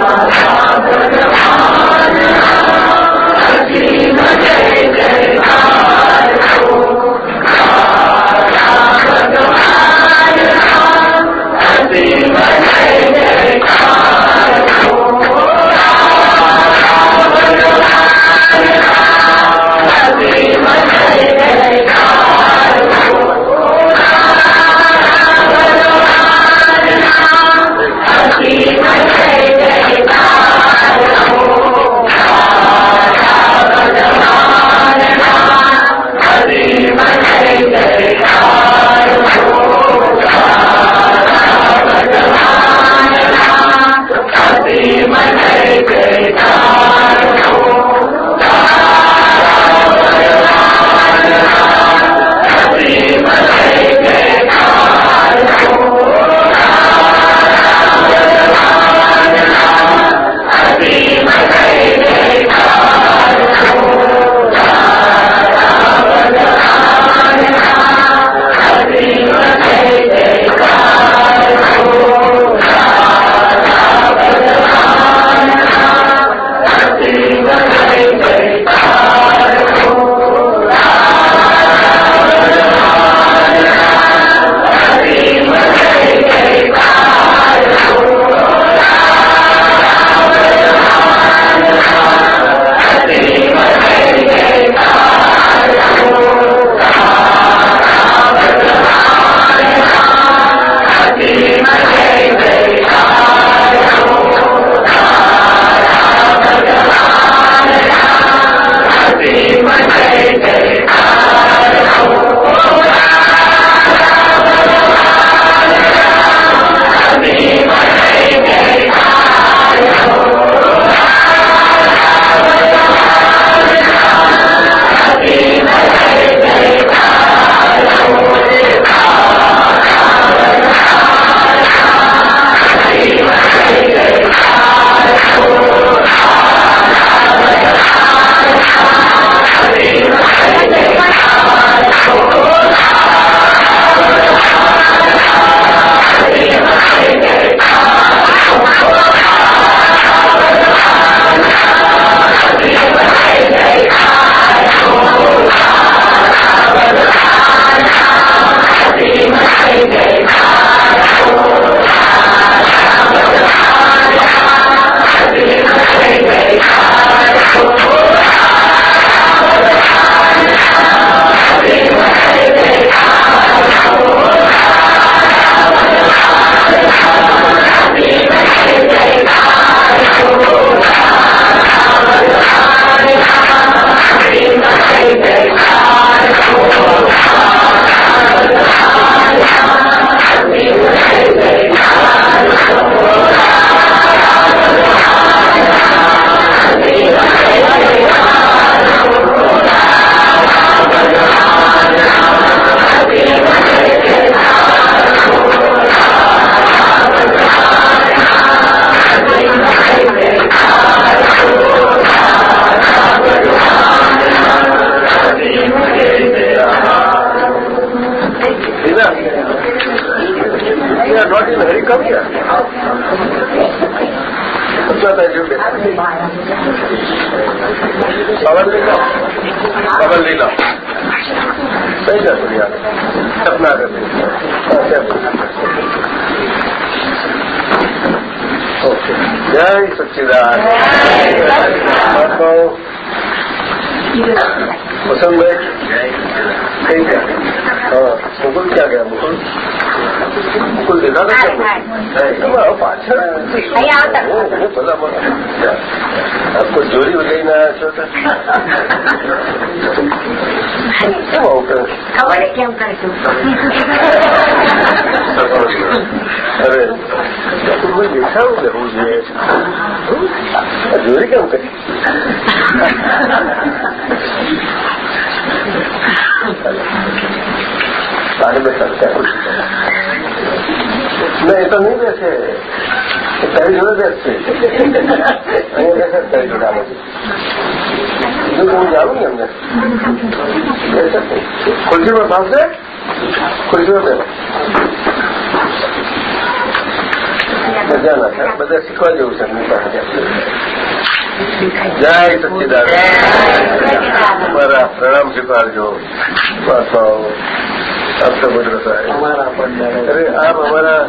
Amen. એવું કરજો અરે દેખાવું રહેવું જોઈએ જોઈ કેવું કરી પાણી બેસા ના એ તો નહીં બેસે તારી જોડે બેસશે અહીં બેસે તારી જોડે આમાં ये कौन जाओ नहीं પણ कुर्सी में भाव से બધા શીખવા જેવું છે પાસે. જય સચિદાન બરા પ્રણામ સ્વીકારજો. બસ આવો. આપ સાહેબ. અરે આપ અમારા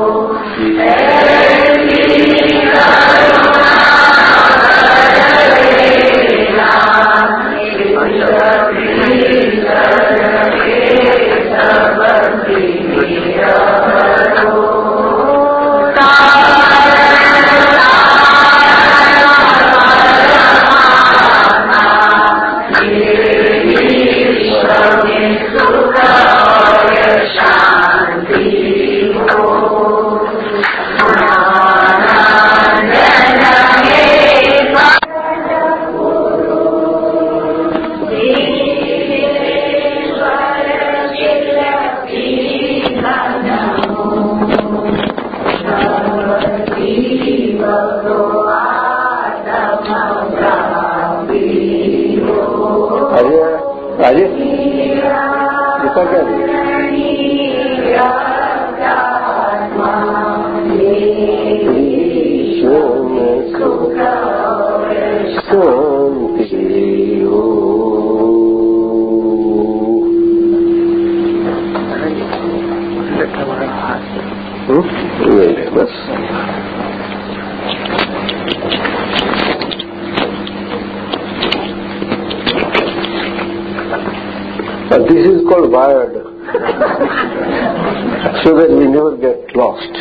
never get lost.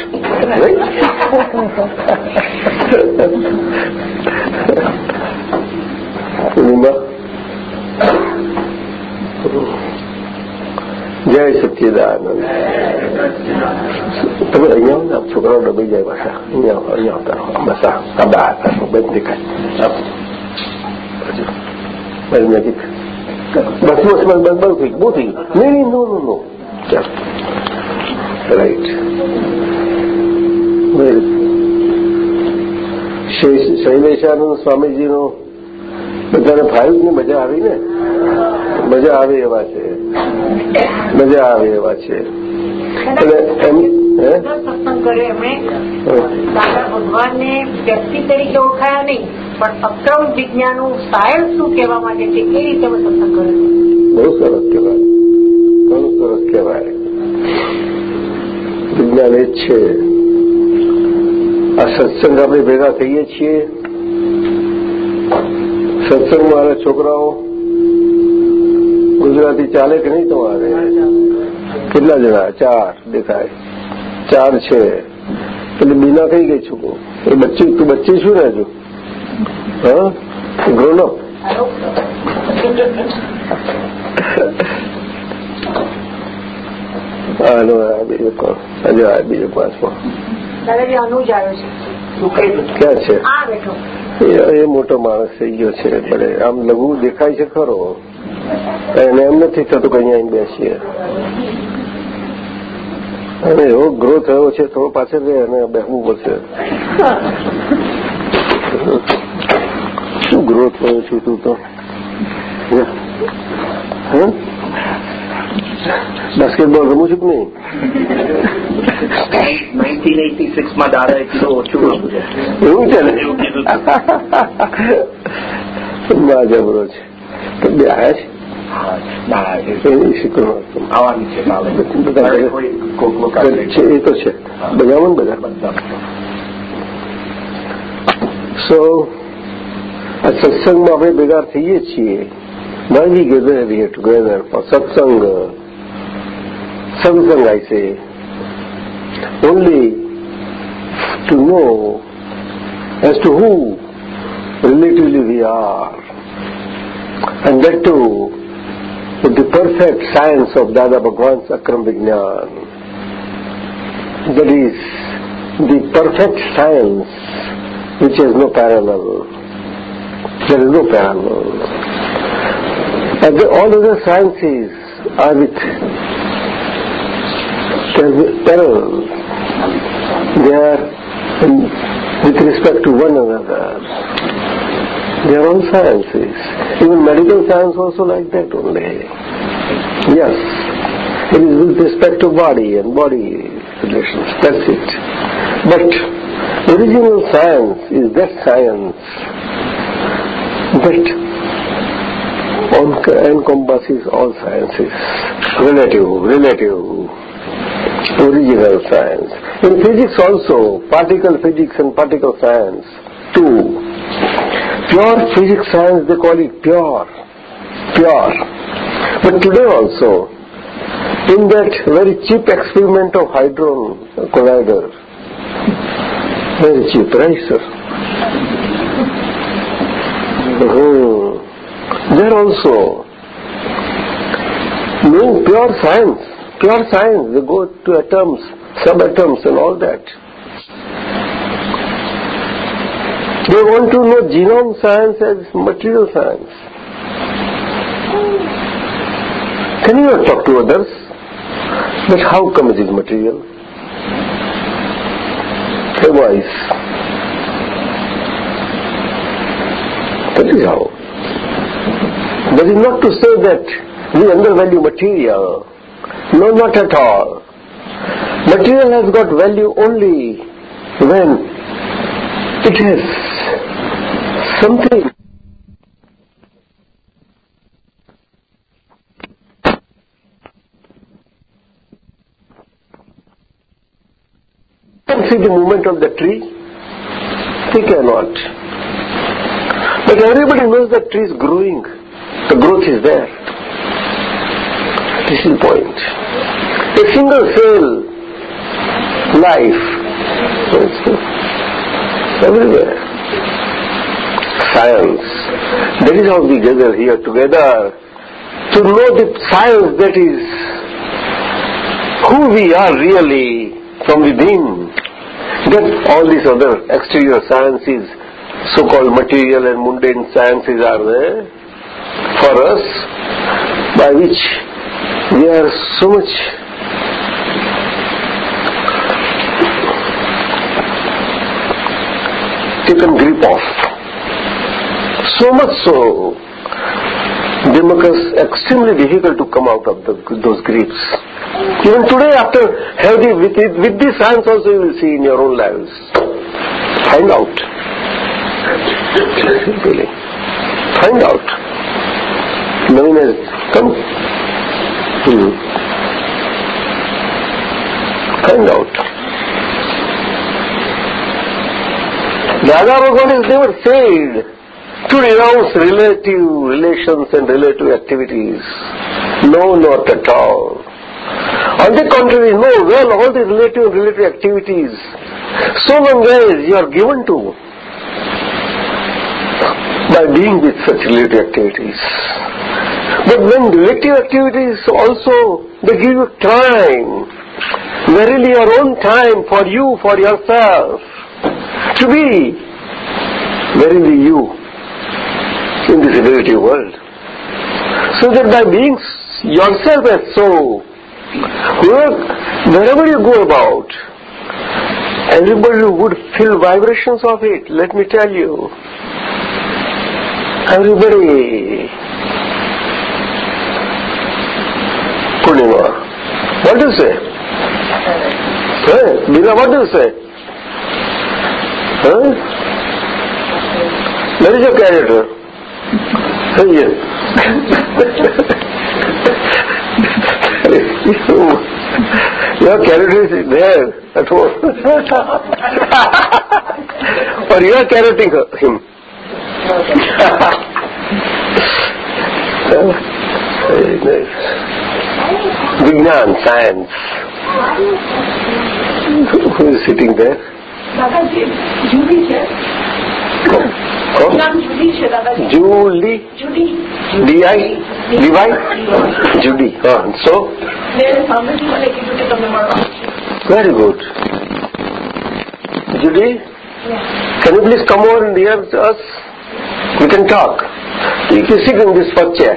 Remember? જય સચ્ચિદાનંદ તમે અહીંયા છોકરાઓ ડબી જાય અહીંયા અહીંયા આવતા બસ આ બહાર બંધ દેખાય બસ નજીક બસ બસ બસ બહુ થઈ ગયું નહીં નો નો નો રાઈટ શૈલેષાનંદ સ્વામીજીનો બધાને ને મજા આવી ને? મજા આવે એવા છે. મજા આવે એવા છે. એટલે એમ સત્સંગ કર્યો એમણે દાદા ભગવાનને વ્યક્તિ તરીકે ઓળખાયા નહીં પણ અક્રમ વિજ્ઞાનનું સાયન્સ શું કહેવા માટે છે એ રીતે સત્સંગ કર્યો. બહુ સરસ કહેવાય. બહુ સરસ કહેવાય. વિજ્ઞાન એ જ છે. આ સત્સંગ આપણે ભેગા થઈએ છીએ. સત્સંગમાં આવે છોકરાઓ ગુજરાતી ચાલે કે નહીં તમારે? કેટલા જણા? ચાર દેખાય. ચાર છે. એટલે બીના કઈ ગઈ છું એ બચ્ચી, તું બચ્ચી છું ને હજુ હા ગ્રોન અપ બીજું કોણ? હજુ આ બીજું પાંચમો ક્યાં છે? એ મોટો માણસ થઈ ગયો છે ભલે આમ લઘુ દેખાય છે ખરો? એને એમ નથી થતું કે અહીંયા બેસીએ. અને એવો ગ્રો થયો છે થોડો પાછળ રહે અને બેસવું પડશે. શું ગ્રોથ થયો છું તું તો? બાસ્કેટબોલ રમું છું કે નહીં નાઇન્ટીન એટી સિક્સમાં દાદાએ કીધું ઓછું રમવું છે એવું છે ને એવું કીધું બા જબરો છે તો બે આવ્યા ના એ છે એ શીખવા આવવાનું છે કાલે બધા ઘરે કોઈ કોક કોક આવે છે એ તો છે બધા ને બધા બધા સો આ સત્સંગમાં આપણે ભેગા થઈએ છીએ why we gather here together for satsang satsang I say only to know as to who relatively we are and that too with the perfect science of Dada Bhagwan's Akram Vignan that is the perfect science which has no parallel. There is no parallel. And the, all other sciences are with parallel. They are in, with respect to one another. They are all sciences. Even medical science also like that only. Yes. It is with respect to body and body relations. That's it. But original science is that science that encompasses all sciences. Relative, relative, original science. In physics also, particle physics and particle science, two. Pure physics science, they call it pure. Pure. But today also, in that very cheap experiment of Hadron Collider, very cheap, right, sir? Mm-hmm. There also, no pure science, pure science, they go to atoms, subatoms and all that. They want to know genome science as material science. Can you not talk to others? But how come it is material? Otherwise, that is how. That is not to say that we undervalue material. No, not at all. Material has got value only when it has something can see the movement of the tree? They cannot. But everybody knows that tree is growing. The growth is there. This is the point. A single cell life. Everywhere. Science. That is how we gather here together to know the science that is who we are really from within. That all these other exterior sciences, so-called material and mundane sciences are there for us, by which we are so much taken grip of. So much so, they make us extremely difficult to come out of the, those grips. Even today, after having with, it, with this science also you will see in your own lives. Find out. Really. Find out. Knowing as come. Hmm. Find out. Dada Bhagwan is never said to renounce relative relations and relative activities. No, not at all. On the contrary, no, well, all the relative and relative activities, so long as you are given to by being with such relative activities. But when relative activities also, they give you time, verily your own time for you, for yourself, to be verily you in this relative world. So that by being yourself as so, wherever you go about, everybody would feel vibrations of it, let me tell you. Everybody. Purnima, what do you say? Hey, Bina, what do you say? Huh? Where is your character? Here. your character is there at home. or you are carroting him. Very nice. Vignan, science. Who is sitting there? દાદાજી જુદી છે કોણ નામ જુદી છે દાદાજી Julie જુદી D I DY Judy હા સો મેં સામેથી મને કીધું કે તમને મળવા very good Judy? Can you please come over and hear us? We can talk. You can sit in this first chair.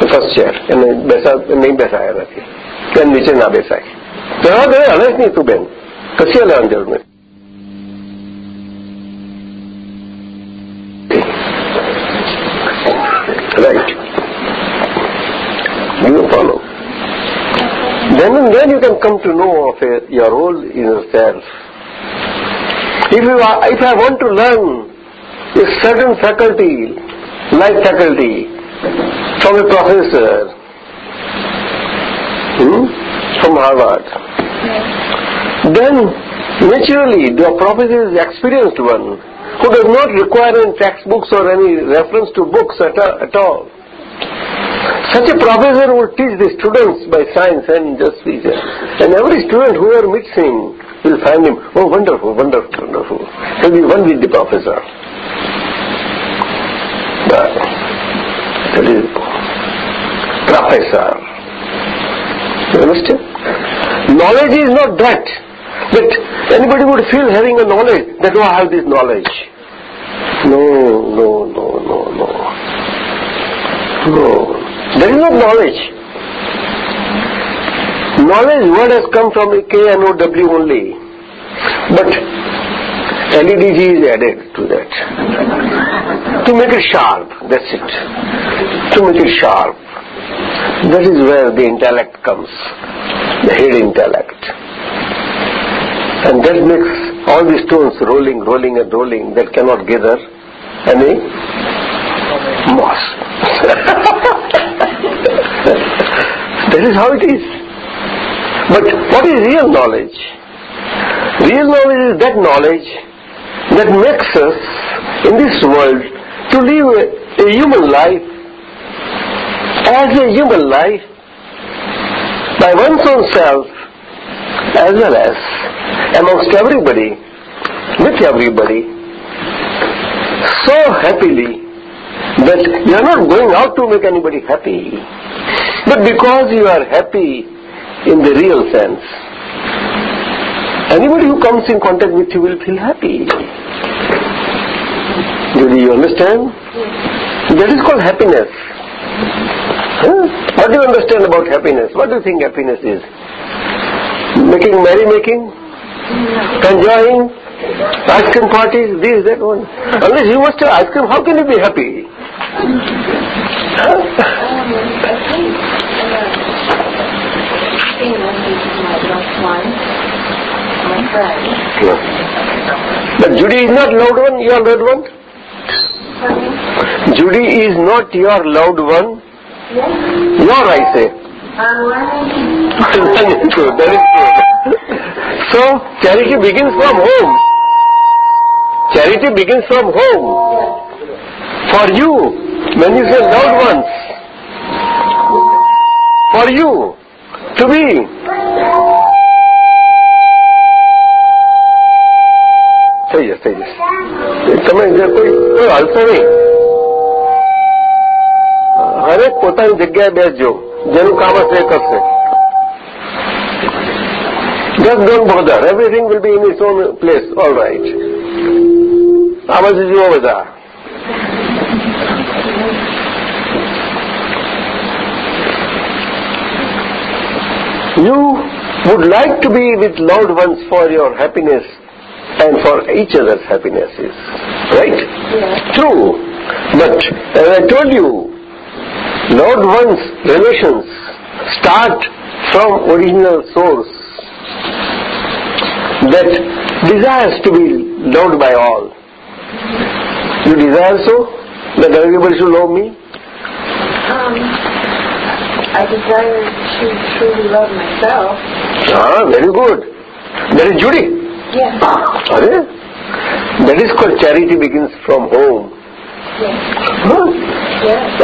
First chair એને બેસા નહીં બેસાયા નથી બેન નીચે ના બેસાય જવા દે હલે જ નહીં તું બેન પછી હલવાની જરૂર નથી right you follow then and then you can come to know of a, your role in yourself if you are, if I want to learn a certain faculty life faculty from a professor hmm, from Harvard. Then naturally the professor is experienced one who does not require any textbooks or any reference to books at, a- at all. Such a professor will teach the students by science and just reason. And every student whoever meets him will find him, oh wonderful, wonderful, wonderful. He'll be one with the professor. But that is professor. You understand? Knowledge is not that. That anybody would feel having a knowledge that oh I have this knowledge. No, no, no, no, no. No. There is no knowledge. Knowledge word has come from a K N O W only. But LEDG is added to that. To make it sharp, that's it. To make it sharp. That is where the intellect comes, the head intellect. And that makes all the stones rolling, rolling and rolling that cannot gather any moss. that is how it is. But what is real knowledge? Real knowledge is that knowledge that makes us in this world to live a, human life as a human life by one's own self as well as amongst everybody, with everybody, so happily that you are not going out to make anybody happy, but because you are happy in the real sense. Anybody who comes in contact with you will feel happy. Do you understand? That is called happiness. Huh? What do you understand about happiness? What do you think happiness is? Making merrymaking? Enjoying? Ice cream parties? This, that one. Unless you must have ice cream, how can you be happy? But Judy is not loved one, your loved one? Judy is not your loved one? Your, I say. that is true, that is true. So, charity begins from home. Charity begins from home. For you, when you say loved ones, for you to be થઈ જશે થઈ જશે તમે જે કોઈ કોઈ હલશો નહીં હરેક પોતાની જગ્યાએ બેસજો જેનું કામ હશે એ કરશે Just don't bother. Everything will be in its own place. All right. આ બાજુ જુઓ બધા You would like to be with loved ones for your happiness and for each other's happinesses. Right? True. But as I told you, loved ones' relations start from original source that desires to be loved by all. You desire so that everybody should love me? Um, I desire to truly love myself. Ah, very good. That is Judy. Yes. Are? That is called charity begins from home. Yes. Huh?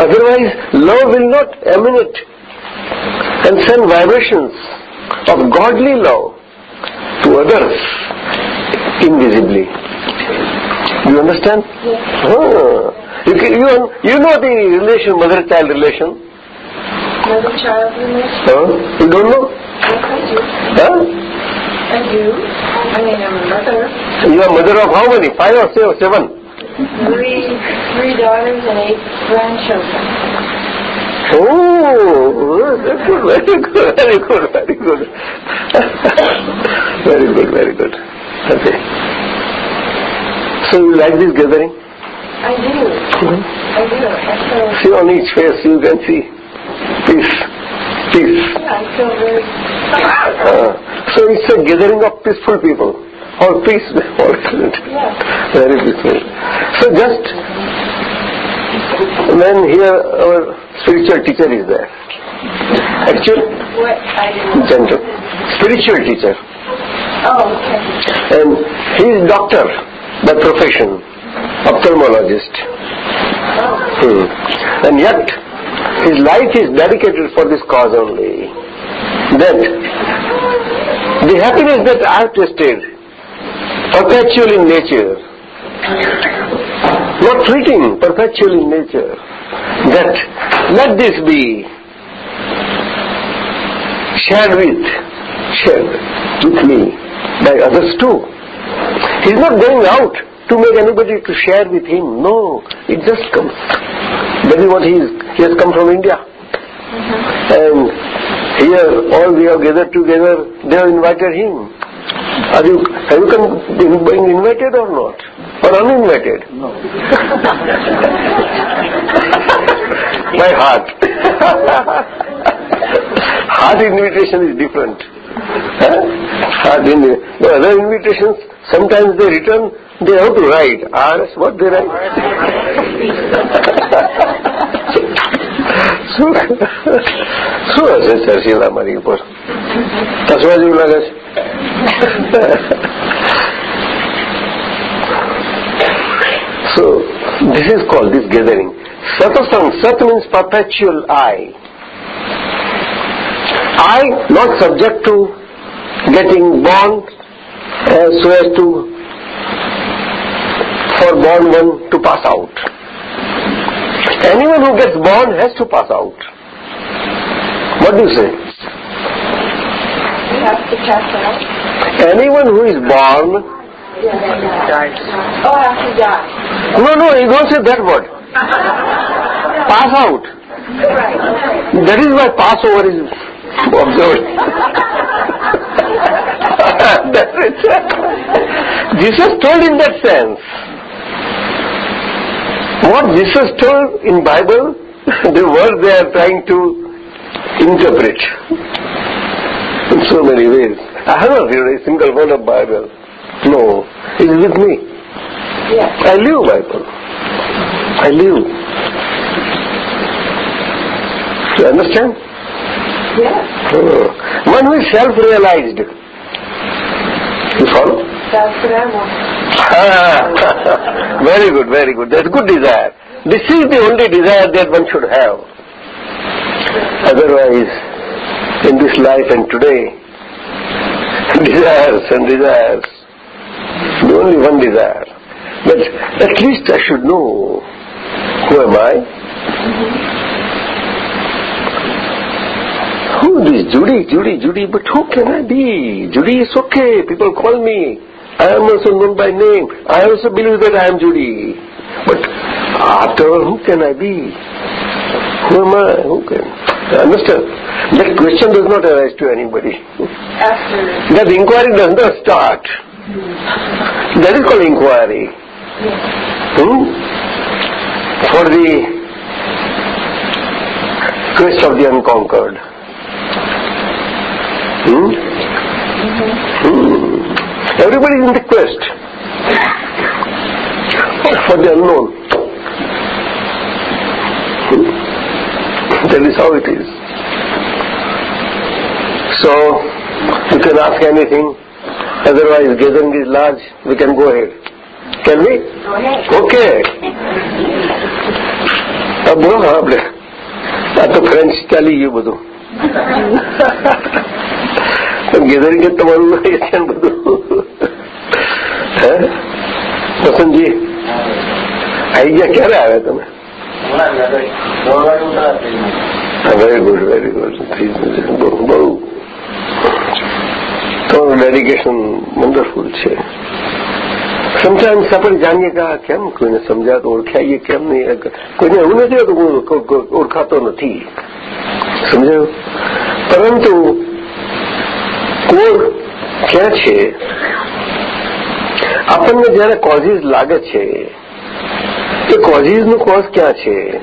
Otherwise, love will not emanate and send vibrations of godly love to others invisibly. You understand? Yes. Huh. You, can, you, you know the relation, mother-child relation? Another child in this? Huh? You don't know? I do. Huh? I do. I mean, I'm a mother. You are mother of how many? Five or se- seven? Three, three daughters and eight grandchildren. Oh, that's good, very good, very good, very good. very good, very good. Okay. So you like this gathering? I do. I do. I See on each face you can see peace, peace. yeah, I feel very Uh, so it's a gathering of peaceful people. All peace, all isn't it? Very peaceful. So just when here our spiritual teacher is there. Actual, gentle, spiritual teacher. Oh, okay. And he is doctor by profession, ophthalmologist. Hmm. And yet, his life is dedicated for this cause only. That the happiness that I have tasted, perpetual in nature, not fleeting, perpetual in nature, that let this be shared with, shared with me by others too. He's not going out to make anybody to share with him. No, it just comes. That is what he is. He has come from India. Mm-hmm. And here all we have gathered together, they have invited him. Are you, have you come, been being invited or not? Or uninvited? No. By heart. heart invitation is different. Huh? Heart in, the other invitations, sometimes they return, they have to write. RS, what they write? શું શું હશે ચર્ચિલા મારી ઉપર હસવા જેવું લાગે છે so, this is called this gathering. Satsang, Sat means perpetual I. I not subject to getting born uh, so as to for born one to pass out. Anyone who gets born has to pass out. What do you say? You have to pass out. Anyone who is born, dies. Oh, to die. no, no, you don't say that word. Pass out. That is why Passover is observed. That's it. Jesus told in that sense. What Jesus told in Bible, the word they are trying to interpret in so many ways. I have not read a single word of Bible. No, it is with me. Yes. I live Bible. I live. You understand? Yes. Uh, One who is self-realized. You follow? That's what I want. Ah, very good, very good. That's good desire. This is the only desire that one should have. Otherwise, in this life and today, desires and desires, the only one desire. But at least I should know who am I? Who is Judy, Judy, Judy, but who can I be? Judy is okay, people call me. I am also known by name. I also believe that I am Judy. But after all, who can I be? Who am I? Who can? Understand? That question does not arise to anybody. That inquiry does not start. That is called inquiry. Hmm? For the quest of the unconquered. Hmm? Hmm. Everybody is in the quest for the unknown. That is how it is. So, you can ask anything. Otherwise, gathering is large. We can go ahead. Can we? Go ahead. Okay. હા બોલો હા આપણે આ તો French ચાલી ગયું બધું gathering તમારું છે બધું હે વસંતજી આવી ગયા ક્યારે આવ્યા તમે વેરી ગુડ વેરી ગુડ બહુ તમારું ડેડિકેશન વન્ડરફુલ છે. સમટાઈમ્સ આપણે જાણીએ કે આ કેમ કોઈને સમજાતો, ઓળખાઈએ કેમ નહીં કોઈને એવું નથી હોતું હું ઓળખાતો નથી. સમજાયું? પરંતુ કોર ક્યાં છે? આપણને જયારે કોઝીસ લાગે છે એ કોઝિસનું કોઝ ક્યાં છે?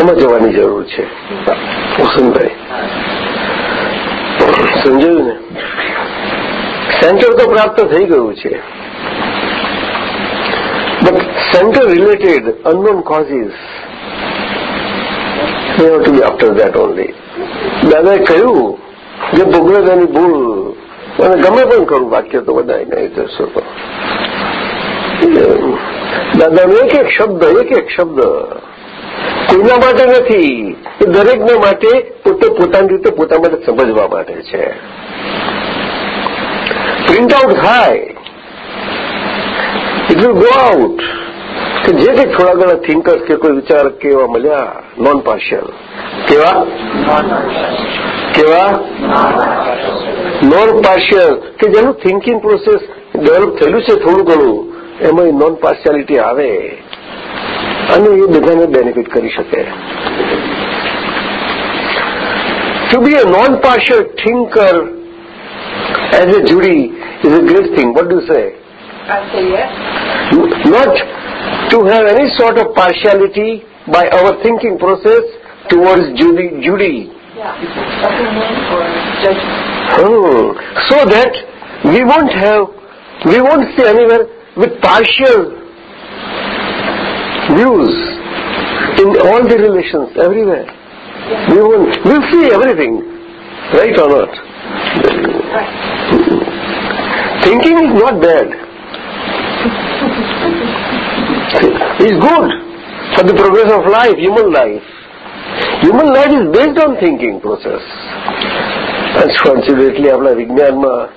એમાં જવાની જરૂર છે. વસંતભાઈ. સમજાયું ને સેન્ટર તો પ્રાપ્ત થઈ ગયું છે. But centre related unknown causes to be after that only દાદાએ કહ્યું જે ભોગવે ભૂલ. અને ગમે પણ કરું, વાક્ય તો બધા નહીં જશો તો. દાદાનો એક એક શબ્દ, એક એક શબ્દ. કોઈના માટે નથી, એ દરેકને માટે પોતે પોતાની રીતે પોતા માટે સમજવા માટે છે. પ્રિન્ટ આઉટ થાય. ઇટ વિલ ગો આઉટ કે જે કંઈક થોડા ઘણા થિંકર્સ કે કોઈ વિચાર કે એવા મળ્યા નોન પાર્શિયલ કેવા? કેવા? નોન પાર્શિયલ કે જેનું થિંકિંગ પ્રોસેસ ડેવલપ થયેલું છે થોડું ઘણું. એમાં નોન પાર્શિયાલિટી આવે અને એ બધાને બેનિફિટ કરી શકે to be a non-partial thinker as a Judy is a great thing. What do you say? I say yes. Not to have any sort of partiality by our thinking process towards Judy. Judy. Yeah. Opinion or judgment. Hmm. So that we won't have, we won't see anywhere with partial views in all the relations, everywhere. We won't, we'll see everything, right or not? Thinking is not bad. It's good for the progress of life, human life. Human life is based on thinking process. Unfortunately આપણા વિજ્ઞાનમાં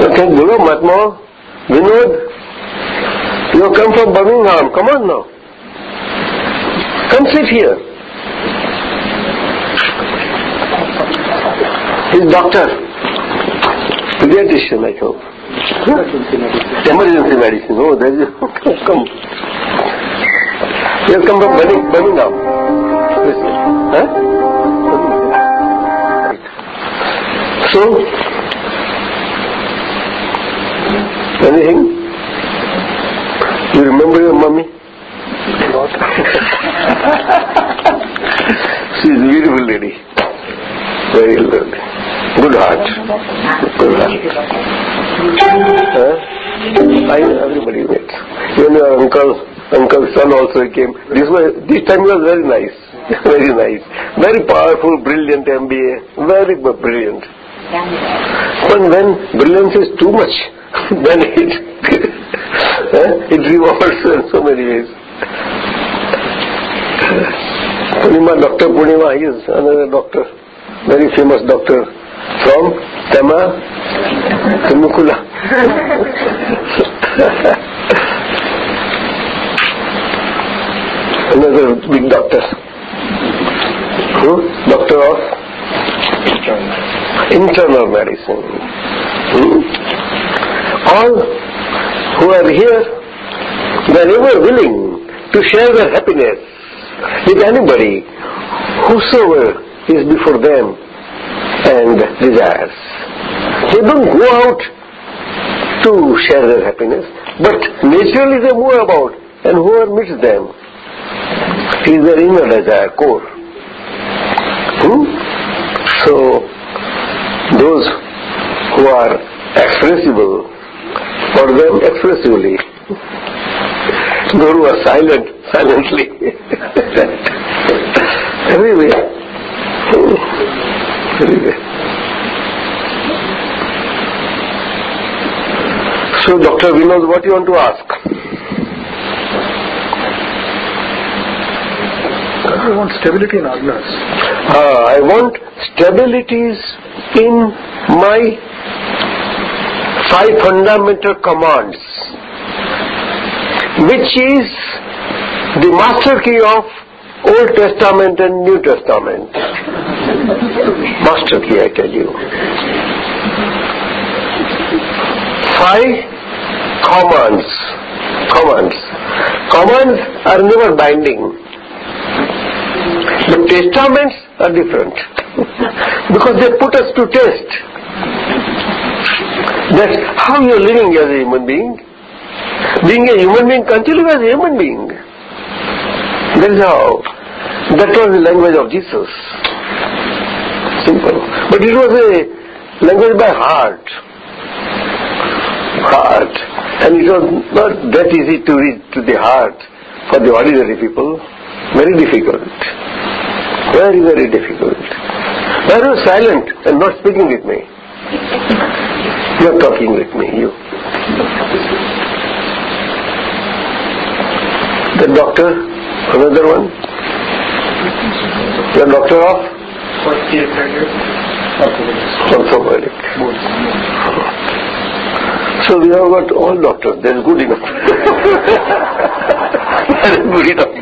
Okay, Guru, Matmo, Vinod, you come from Birmingham. Come on now. Come sit here. His doctor, pediatrician, I hope. Emergency medicine. Emergency medicine. Oh, there is. Okay, come. You have come from Birmingham. Huh? So, anything? You remember your mummy? she is a beautiful lady. Very lovely. Good heart. Good heart. Huh? I, everybody wait. Even your uncle, uncle's son also came. This was, this time was very nice. very nice. Very powerful, brilliant MBA. Very brilliant. But when brilliance is too much, then it, huh? it revolts in so many ways. Purnima, Dr. Purnima, he is another doctor, very famous doctor from Tema, Temecula. another big doctor. Who? Doctor of internal medicine. Hmm? All who are here, they are ever willing to share their happiness with anybody, whosoever is before them and desires. They don't go out to share their happiness, but naturally they move about, and whoever meets them is their inner desire, core. Hmm? So, those who are expressible, for them exclusively. Guru was silent, silently. everywhere. Everywhere. So Dr. Vinod, what you want to ask? I want stability in Agnas. Uh, I want stabilities in my five fundamental commands, which is the master key of Old Testament and New Testament. master key, I tell you. Five commands. Commands. Commands are never binding. The testaments are different because they put us to test. That's how you are living as a human being. Being a human being, continue as a human being. That is how. That was the language of Jesus. Simple. But it was a language by heart. Heart. And it was not that easy to reach to the heart for the ordinary people. Very difficult. Very, very difficult. Why are you silent and not speaking with me? You are talking with me, you. The doctor, another one. The doctor of orthopedic. So we have got all doctors. That is good enough. that is good enough.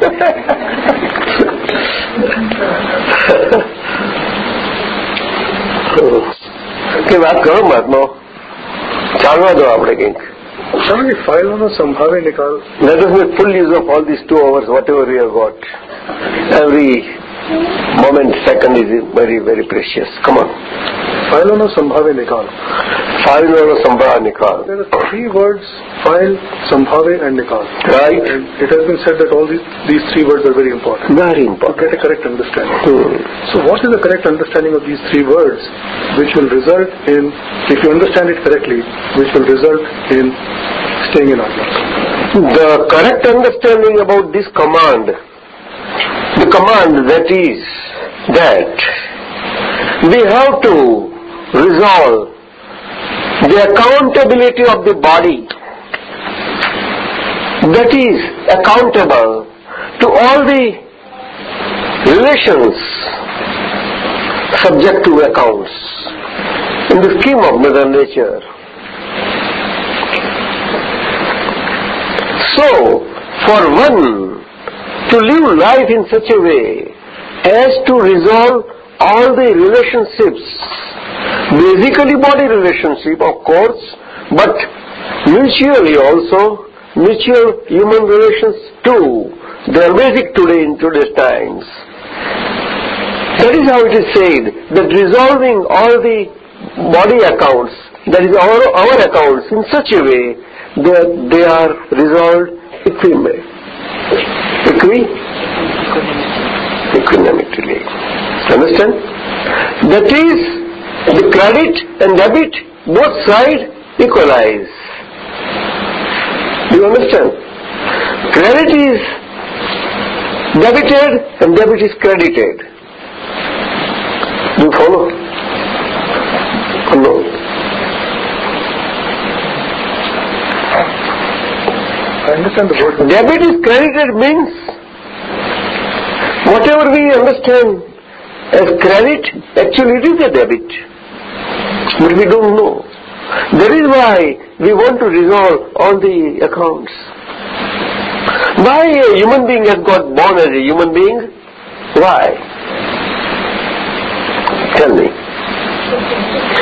કે વાત કરો મહાત્મા ચાલવા દો આપણે કંઈક Swami, ફાઇલોનો સંભાવે નિકાલ Let us make full use of all these two hours, whatever we have got. Every moment, second is very, very precious. Come on. ફાઇલોનો સંભાવે નિકાલ Five no sambhava nikal. There are three words, file, sambhave and nikal. Right? And it has been said that all these, these three words are very important Very to important. get a correct understanding. Hmm. So what is the correct understanding of these three words which will result in, if you understand it correctly, which will result in staying in Agnas? The correct understanding about this command, the command that is that we have to resolve the accountability of the body that is accountable to all the relations subject to accounts in the scheme of mother nature. So, for one to live life in such a way as to resolve all the relationships, basically body relationship of course, but mutually also, mutual human relations too. They are basic today in today's times. That is how it is said that resolving all the body accounts, that is our, our accounts in such a way that they are resolved equimally. Equi? Equanimously. Understand? That is the credit and debit both sides equalize. Do you understand? Credit is debited and debit is credited. Do you follow? No? I understand the word. Debit is credited means whatever we understand as credit, actually it is a debit. But we don't know. That is why we want to resolve all the accounts. Why a human being has got born as a human being? Why? Tell me.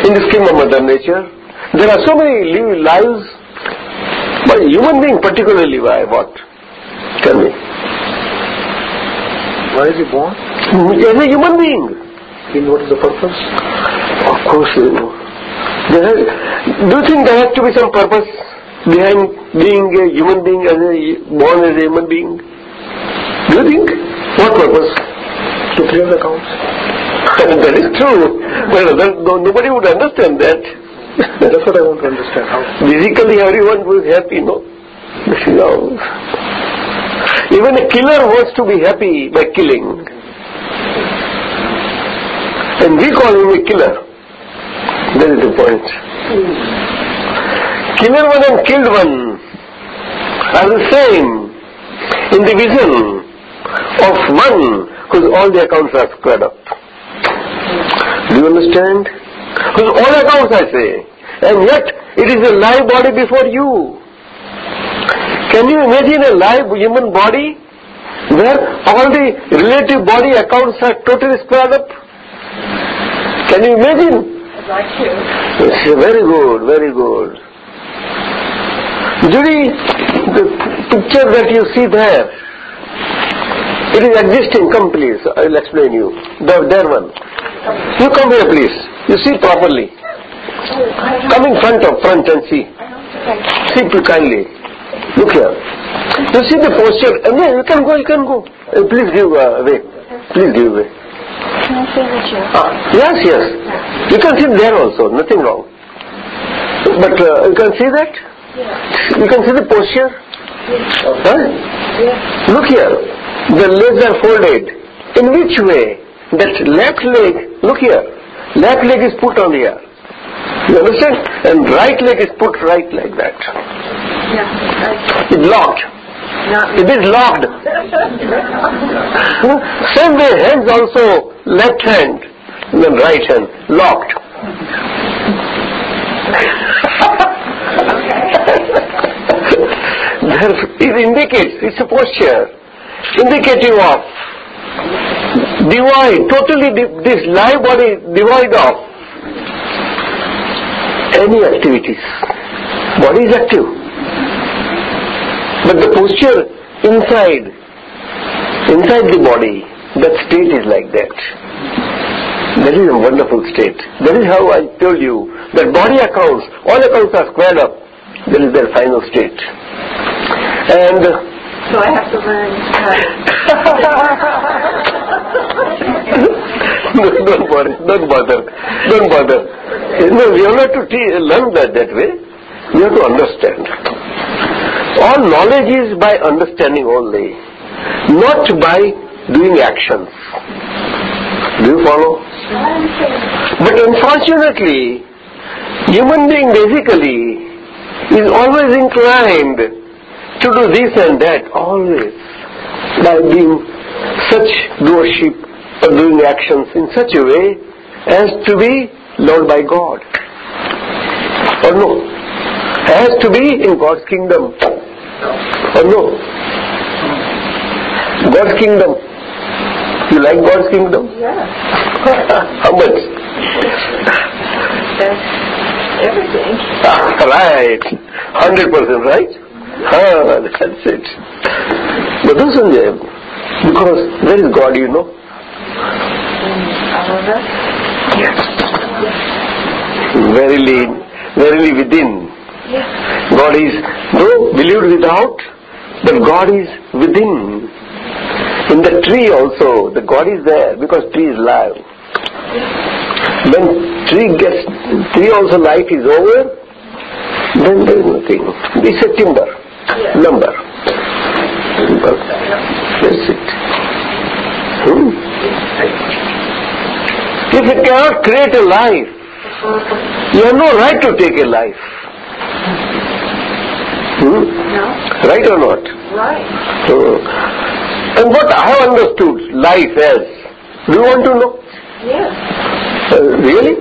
In the scheme of Mother Nature, there are so many lives, but human being particularly why? What? Tell me. Why is he born? As a human being. In what is the purpose? Of course you know. There do you think there has to be some purpose behind being a human being as a born as a human being? Do you think? What purpose? To clear the accounts. that is true. But no, nobody would understand that. That's what I want to understand. How? Physically everyone was happy, no? This is how. Even a killer wants to be happy by killing. And we call him a killer. That is the point. Killer one and killed one are the same in the vision of one whose all the accounts are squared up. Do you understand? Whose all accounts I say. And yet it is a live body before you. Can you imagine a live human body where all the relative body accounts are totally squared up? Can you imagine? Like. It's very good, very good. Judy, the picture that you see there, it is existing. Come please, I will explain you. The, there one. You come here please. You see properly. Come in front of front and see. See kindly. Look here. You see the posture. Uh, no, you can go, you can go. Uh, please give uh, way. Please give way. Can I in the chair? Ah, yes, yes. You can sit there also, nothing wrong. But uh, you can see that? You can see the posture? Yes. Huh? Look here. The legs are folded. In which way? That left leg, look here. Left leg is put on here. You understand? And right leg is put right like that. Yeah. It's locked. It is locked. Same way, hands also, left hand, and then right hand, locked. It indicates, it's a posture, indicative of divide, totally di- this live body devoid of any activities. Body is active. But the posture inside, inside the body, that state is like that. That is a wonderful state. That is how I told you that body accounts, all accounts are squared up. That is their final state. And So I have to learn no, don't worry, don't bother, don't bother. No, we have not to te- learn that that way. We have to understand. All knowledge is by understanding only, not by doing actions. Do you follow? But unfortunately, human being basically is always inclined to do this and that, always, by being such doership or doing actions in such a way as to be loved by God. Or no? As to be in God's kingdom. Or no? God's kingdom. You like God's kingdom? Yeah. How much? that's everything. Ah, right. Hundred percent, right? Ah, that's it. But listen there, because where is God, you know? Of us. Verily, verily within. God is, no, believed without, but God is within. In the tree also, the God is there because tree is live. When tree gets, tree also life is over, then there is nothing. It's a timber, lumber. Timber. That's it. Hmm? If it cannot create a life, you have no right to take a life. Hmm? No? Right or not? Right. Hmm. And what I have understood life as, do you want to know? Yes. Uh, really?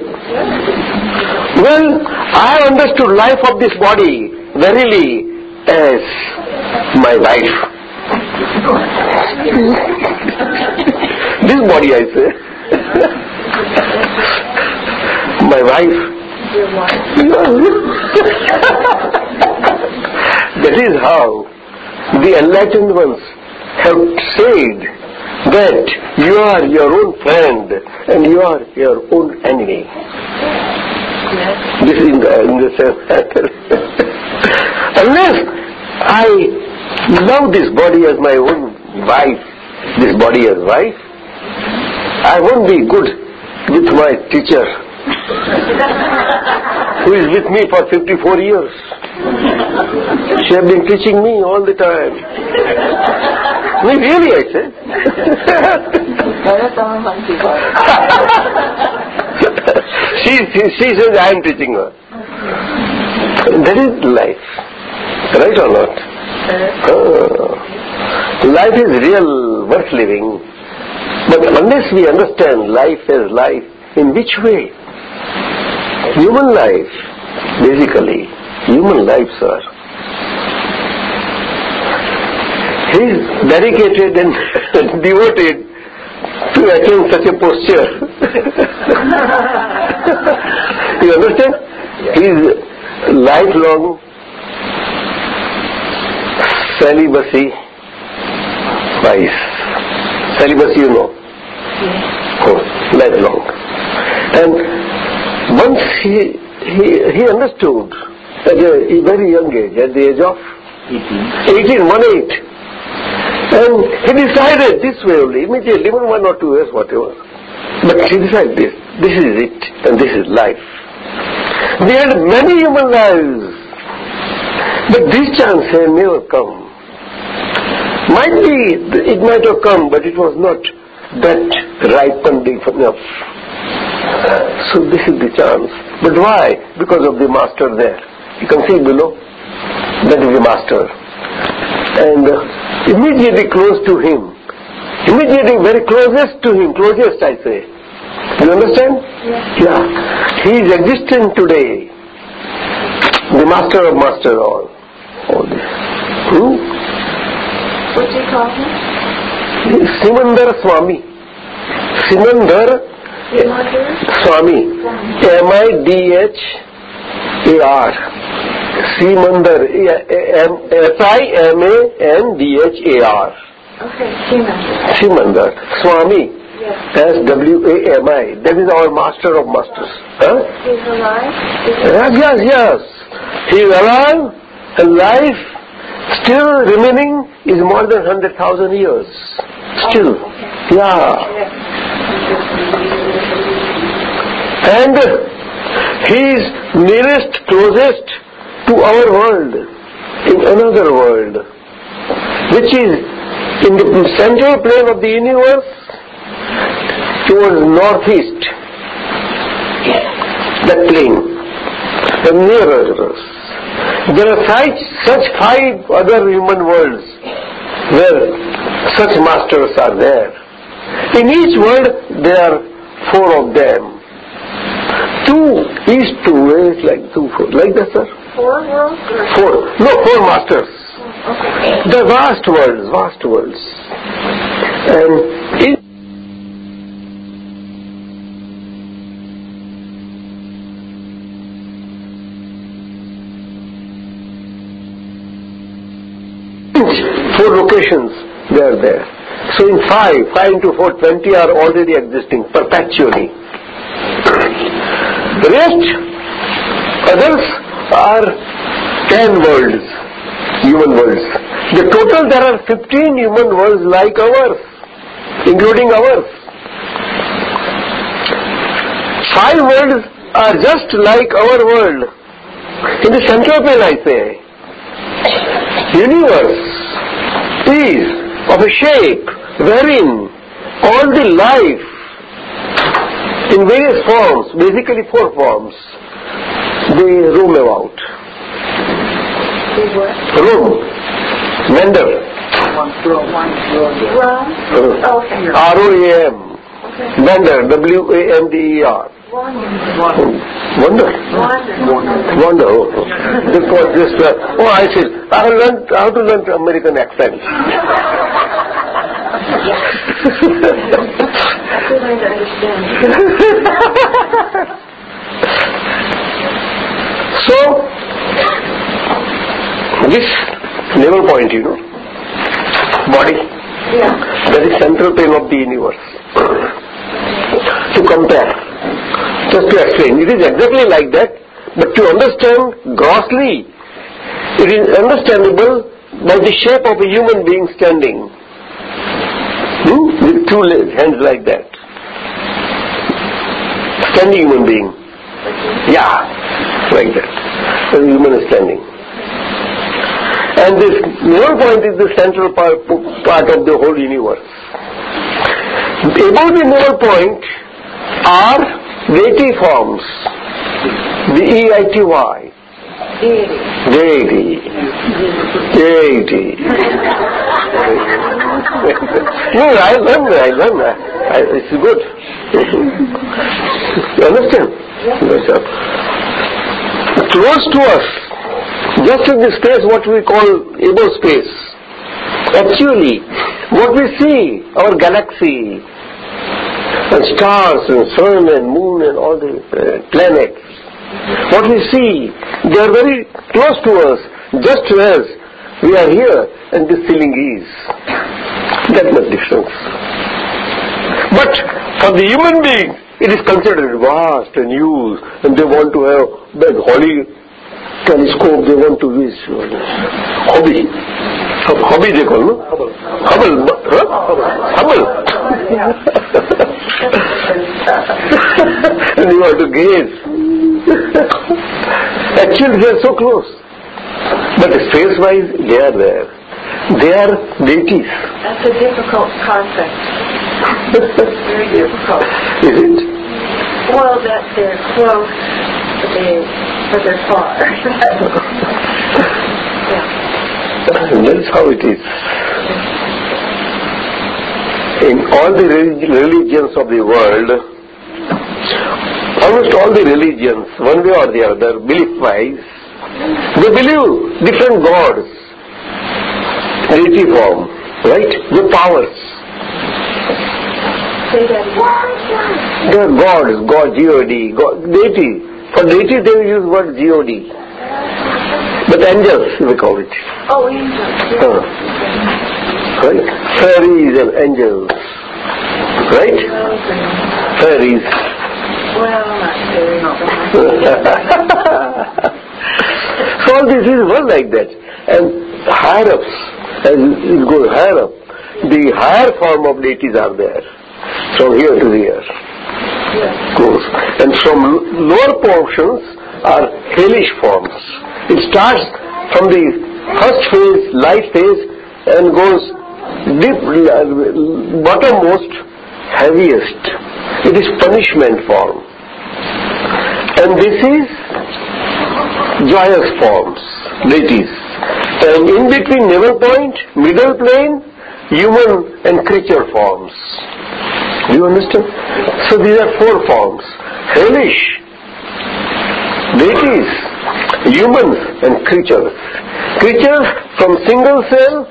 Well, I have understood life of this body verily as my wife. this body I say. my wife. Your wife. that is how the enlightened ones have said that you are your own friend and you are your own enemy. This is in the, in the unless I love this body as my own wife, this body as wife, I won't be good with my teacher who is with me for 54 years. She has been teaching me all the time. Me really, I say. she, she, she says, I am teaching her. That is life. Right or not? Uh, life is real, worth living. But unless we understand life as life, in which way? Human life, basically, human life, sir. He is dedicated and devoted to attain such a posture. you understand? He is lifelong celibacy wise. Celibacy, you know. Oh, lifelong. And once he, he, he understood at a very young age, at the age of 18, 18 one eight, and he decided this way only, immediately, even one or two years, whatever. But he decided this, this is it, and this is life. We had many human lives, but this chance had never come. Might be, it might have come, but it was not that ripened enough. So this is the chance. But why? Because of the master there. You can see below. That is the master. And immediately close to him. Immediately very closest to him. Closest I say. You understand? Yes. Yeah. He is existing today. The master of master all. All this. Hmm? What do you call him? Simandhar Swami. Simandhar Simandhar? Swami. M-I-D-H-A-R. Simandhar. S-I-M-A-N-D-H-A-R. Okay, Simandhar. Simandhar. Swami. Yes. S-W-A-M-I. That is our master of masters. Huh? He's alive? Yes, yes, yes. He is alive and life still remaining is more than 100,000 years. Still. Oh, yeah. And he is nearest, closest to our world, in another world, which is in the central plane of the universe towards northeast. That plane, the nearer us. There are such, such five other human worlds where such masters are there. In each world there are four of them. Two east, two west, like two, four, like that, sir. Four worlds? Four, no, four masters. Okay. The vast worlds, vast worlds. And in four locations they are there. So in five, five into four, twenty are already existing perpetually. The rest, others are ten worlds, human worlds. The total there are fifteen human worlds like ours, including ours. Five worlds are just like our world. In the central plane I say, universe is of a shape wherein all the life in various forms, basically four forms, they roam about. He what? Roam, wander, Rum? Okay. R-O-A-M, Okay. wander, W-A-N-D-E-R. Wonder. Wonder. Wonder. Wonder. oh, oh. They call this, uh, oh I see. I have learned how to learn American accent. I still need to understand. So, this level point, you know, body, Yeah. that is central plane of the universe. to compare, just to explain, it is exactly like that, but to understand grossly, it is understandable by the shape of a human being standing. Hmm? With two hands like that. Standing human being. Yeah, like that. The human standing. And this middle point is the central part, of the whole universe. Above the null point are deity forms. D-E-I-T-Y. Deity. Deity. no, I learned, I learned. I, it's good. you understand? Yes. Close to us, just in the space what we call able space. Actually, what we see, our galaxy, and stars and sun and moon and all the uh, planets, what we see, they are very close to us, just as we are here and this ceiling is. That much difference. But for the human being, it is considered vast and huge, and they want to have that holy telescope, they want to use hobby. Hobby they call, no? Hubble. Huh? Hubble. and you want to gaze. Actually, they are so close. But space-wise, they are there. They are deities. That's a difficult concept. Very difficult. Is it? Well, that they're close, but, they, but they're far. That's how it is. In all the religions of the world, almost all the religions, one way or the other, belief-wise, they believe different gods, deity form, right? The powers. Say that again. They are gods, God, God, God, deity. For deity they use word God. But angels, we call it. Oh, angels. Uh, right? Fairies and angels. Right? Fairies. So all this is one like that. And higher ups, it goes higher up, the higher form of deities are there. From here to here. Goes. And from lower portions are hellish forms. It starts from the first phase, light phase, and goes deep, uh, bottommost, heaviest. It is punishment form. And this is joyous forms, deities. And in between navel point, middle plane, human and creature forms. Do you understand? So these are four forms. Hellish, deities, humans and creatures. Creatures from single cell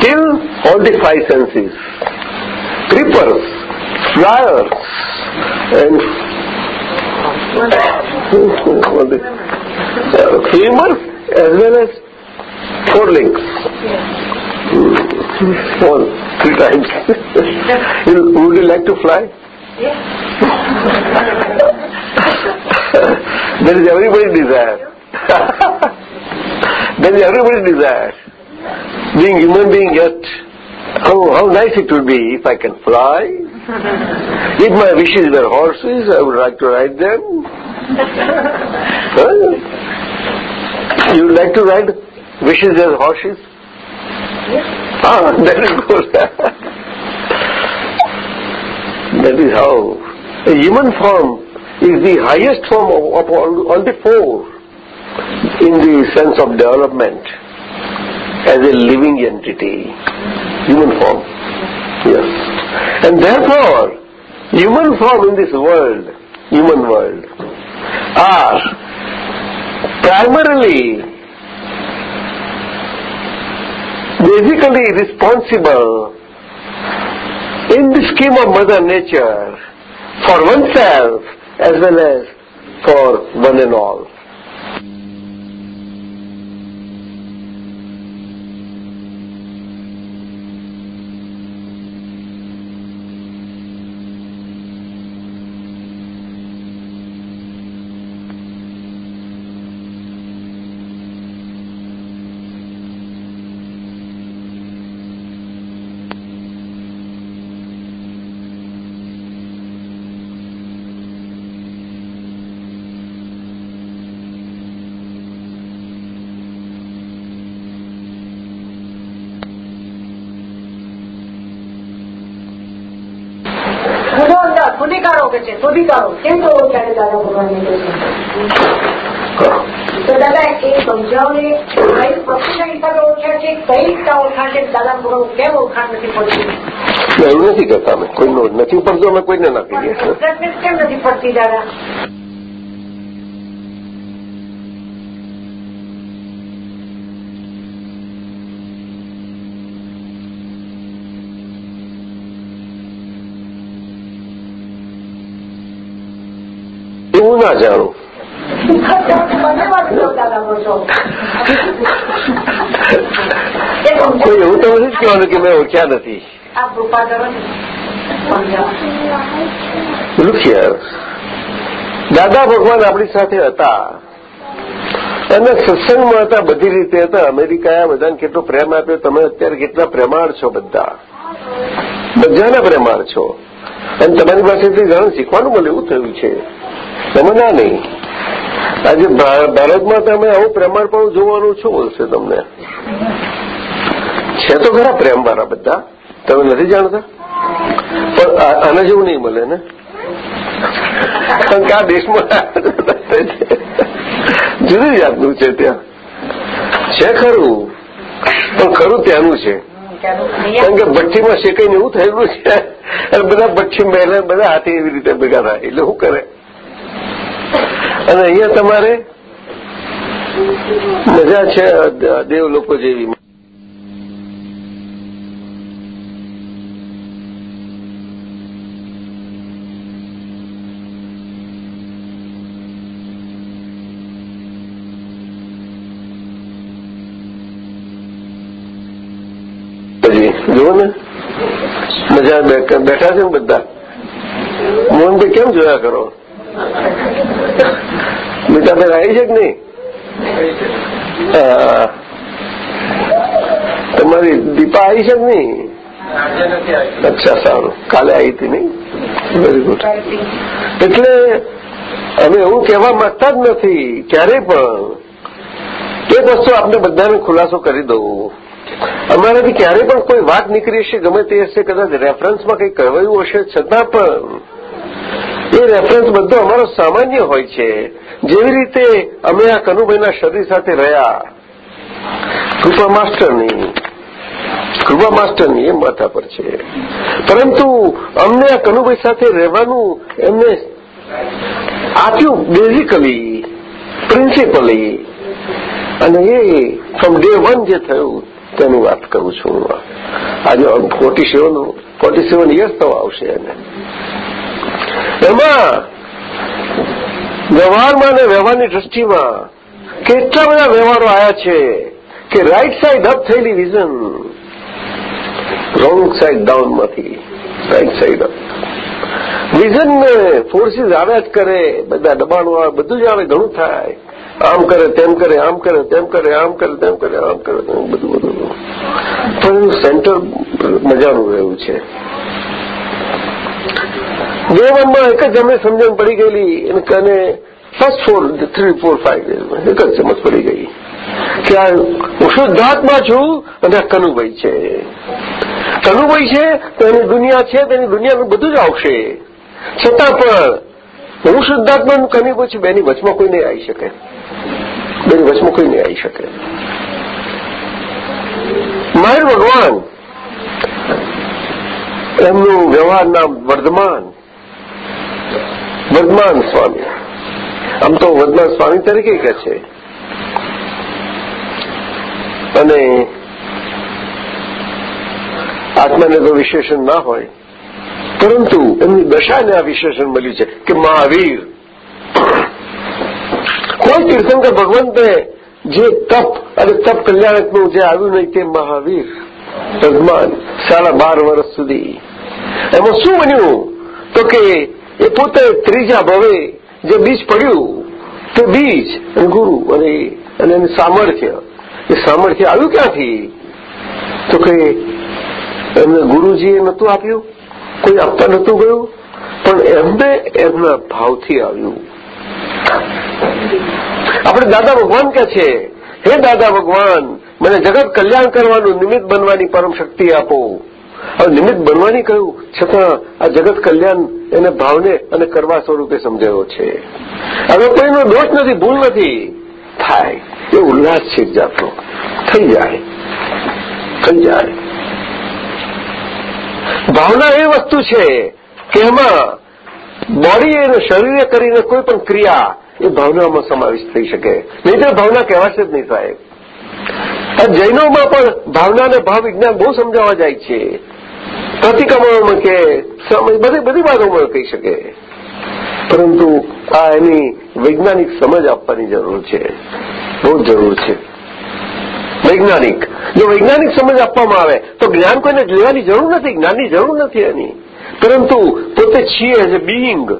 till all the five senses. Creepers, flyers, and the uh, as well as four links. Four, three times. Would you like to fly? that is everybody's desire. that is everybody's desire. Being human being yet, oh, how nice it would be if I can fly. If my wishes were horses, I would like to ride them. Huh? You would like to ride wishes as horses? Ah, that is good. that is how. A human form is the highest form of, of all, all the four in the sense of development as a living entity. Human form. Yes. And therefore, human form in this world, human world, are primarily basically responsible in the scheme of Mother Nature for oneself as well as for one and all. શોધી કાઢો કે છે? શોધી કાઢો કેમ તો ઓળખાડે દાદા ભગવાનને કે છે તો દાદા એ સમજાવને કઈ પ્રશ્ન હિસાબે ઓળખ્યા છે કઈ રીતના ઓળખાણ છે? દાદા ભગવાન કેમ ઓળખાણ નથી પડતી? એવું નથી કરતા અમે. કોઈનું નથી પડતો અમે કોઈને ના કહીએ. કેમ નથી પડતી દાદા એવું ના જાણું. મને. કોઈ એવું તો નથી કહેવાનું કે મેં ઓળખ્યા નથી. દાદા ભગવાન આપણી સાથે હતા. અને સત્સંગમાં હતા, બધી રીતે હતા. અમેરિકાએ બધાને કેટલો પ્રેમ આપ્યો. તમે અત્યારે કેટલા પ્રેમાળ છો બધા. બધાના પ્રેમાળ છો. અને તમારી પાસેથી ઘણું શીખવાનું મળે એવું થયું છે. ના નહીં. આજે ભારતમાં તમે આવું પ્રેમાળ પણ જોવાનું શું બોલશે તમને? છે તો ખરા પ્રેમ વાળા બધા. તમે નથી જાણતા? પણ આના જેવું નહીં મળે ને? કારણ કે આ દેશમાં જુદી જાતનું છે ત્યાં. છે ખરું, પણ ખરું ત્યાંનું છે. કારણ કે ભઠ્ઠીમાં શેકાઈને એવું થયેલું છે. અને બધા ભઠ્ઠી મહેલા બધા હાથે એવી રીતે ભેગા થાય. એટલે શું કરે? અને અહીંયા તમારે મજા છે દેવ લોકો જેવી. જુઓ ને, મજા બેઠા છે ને બધા? મોહન કેમ જોયા કરો? મીઠાબેન આવી છે કે નહીં? તમારી દીપા આવી છે કે નહીં? અચ્છા, સારું. કાલે આવી હતી નહીં? વેરી ગુડ એટલે અમે એવું કહેવા માંગતા જ નથી, ક્યારેય પણ. એક વસ્તુ આપણે બધાને ખુલાસો કરી દઉં. અમારાથી ક્યારેય પણ કોઈ વાત નીકળી હશે, ગમે તે હશે, કદાચ રેફરન્સમાં કંઈ કહેવાયું હશે, છતાં પણ એ રેફરન્સ બધો અમારો સામાન્ય હોય છે. જેવી રીતે અમે આ કનુભાઈના શરીર સાથે રહ્યા કૃપા માસ્ટરની કૃપા માસ્ટરની એ માથા પર છે. પરંતુ અમને આ કનુભાઈ સાથે રહેવાનું એમને આપ્યું બેઝિકલી પ્રિન્સિપલી અને એ ફ્રોમ ડે વન જે થયું, તેની વાત કરું છું. આજે forty seven forty seven years થવા આવશે એને. એમાં વ્યવહારમાં અને વ્યવહારની દ્રષ્ટિમાં કેટલા બધા વ્યવહારો આવ્યા છે કે રાઈટ સાઈડ અપ થયેલી vision wrong side ડાઉનમાંથી right side up vision forces આવ્યા જ કરે, બધા દબાણો આવે, બધું જ આવે, ઘણું થાય. આમ કરે, તેમ કરે, આમ કરે, તેમ કરે, આમ કરે, તેમ કરે, આમ કરે બધું બધું પણ સેન્ટર મજાનું રહ્યું છે. દેવનમાં એક જ અમને સમજણ પડી ગયેલી અને first four three four five એક જ સમજ પડી ગઈ કે આ હું શુદ્ધાત્મા છું અને આ કનુભાઈ છે. કનુભાઈ છે તો એની દુનિયા છે, તેની દુનિયાનું બધું જ આવશે. છતાં પણ હું શુદ્ધાત્માનું કનુભાઈ છું, બેની વચમાં કોઈ નહીં આવી શકે. બેની વચમાં કોઈ નહીં આવી શકે. માહિર ભગવાન, એમનું વ્યવહાર નામ વર્ધમાન. વર્ધમાન સ્વામી. આમ તો વર્ધમાન સ્વામી તરીકે કહે છે. અને આત્માને તો વિશેષણ ના હોય, પરંતુ એમની દશાને આ વિશેષણ મળ્યું છે કે મહાવીર. કોઈ તીર્થંકર ભગવંતે જે તપ અને તપ કલ્યાણકનું જે આવ્યું નહીં તે મહાવીર. વર્ધમાન સાડા બાર વર્ષ સુધી. એમાં શું બન્યું? તો કે એ પોતે ત્રીજા ભવે જે બીજ પડ્યું, તે બીજ ગુરુ અને અને એનું સામર્થ્ય. એ સામર્થ્ય આવ્યું ક્યાંથી? તો કે એમને ગુરુજીએ નહોતું આપ્યું, કોઈ આપતા નહોતું ગયું, પણ એમને એમના ભાવથી આવ્યું. આપણે દાદા ભગવાન કે છે? હે દાદા ભગવાન, મને જગત કલ્યાણ કરવાનું નિમિત્ત બનવાની પરમ શક્તિ આપો. હવે નિમિત્ત બનવાની કહ્યું, છતાં આ જગત કલ્યાણ એને ભાવને અને કરવા સ્વરૂપે સમજાયો છે. હવે કોઈનો દોષ નથી, ભૂલ નથી. થાય. એ ઉલ્લાસ છે જાતનો થઈ જાય. થઈ જાય. ભાવના એ વસ્તુ છે કે એમાં બોડી અને શરીરે કરીને કોઈ પણ ક્રિયા એ ભાવનામાં સમાવિષ્ટ થઈ શકે. નહીં ભાવના કહેવાશે જ નહીં સાહેબ. આ જૈનોમાં પણ ભાવના અને ભાવ વિજ્ઞાન બહુ સમજાવવા જાય છે. પ્રતિક્રમણમાં કે બધી બધી વાતોમાં કહી શકે. પરંતુ આ એની વૈજ્ઞાનિક સમજ આપવાની જરૂર છે. બહુ જરૂર છે. વૈજ્ઞાનિક. જો વૈજ્ઞાનિક સમજ આપવામાં આવે, તો જ્ઞાન કોઈને લેવાની જરૂર નથી, જ્ઞાનની જરૂર નથી એની. પરંતુ પોતે છીએ as a being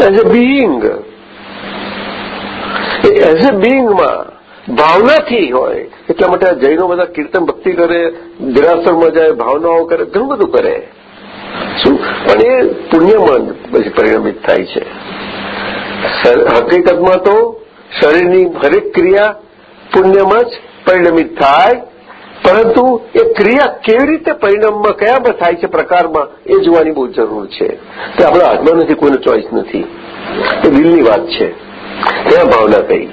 as a being as a બિઈંગમાં ભાવનાથી હોય. એટલા માટે જૈનો બધા કીર્તન ભક્તિ કરે, દેરાસરમાં જાય, ભાવનાઓ કરે, ઘણું બધું કરે. શું? પણ એ પુણ્યમાં પછી પરિણમિત થાય છે. હકીકતમાં તો શરીરની હરેક ક્રિયા પુણ્યમાં જ પરિણમિત થાય. પરંતુ એ ક્રિયા કેવી રીતે પરિણામમાં કયામાં થાય છે પ્રકારમાં, એ જોવાની બહુ જરૂર છે. તે આપણા હાથમાં નથી, કોઈનો ચોઈસ નથી. એ દિલની વાત છે. ત્યાં ભાવના કહી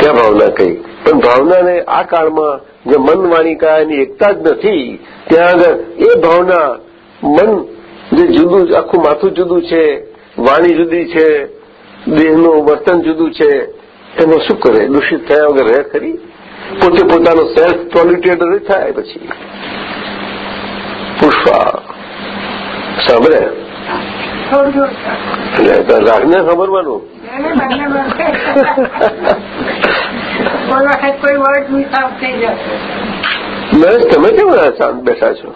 ત્યાં ભાવના કહી પણ ભાવનાને આ કાળમાં જે મન વાણી કાયાની એકતા જ નથી ત્યાં આગળ એ ભાવના મન જે જુદું આખું માથું જુદું છે વાણી જુદી છે દેહનું વર્તન જુદું છે એમાં શું કરે દૂષિત થયા વગર રહે ખરી? પોતે પોતાનો સેલ્ફ પોલ્યુટેડ થાય પછી. પુષ્પા. સાંભળે રાગને સાંભળવાનું? બસ તમે કેમ શાંત બેઠા છો?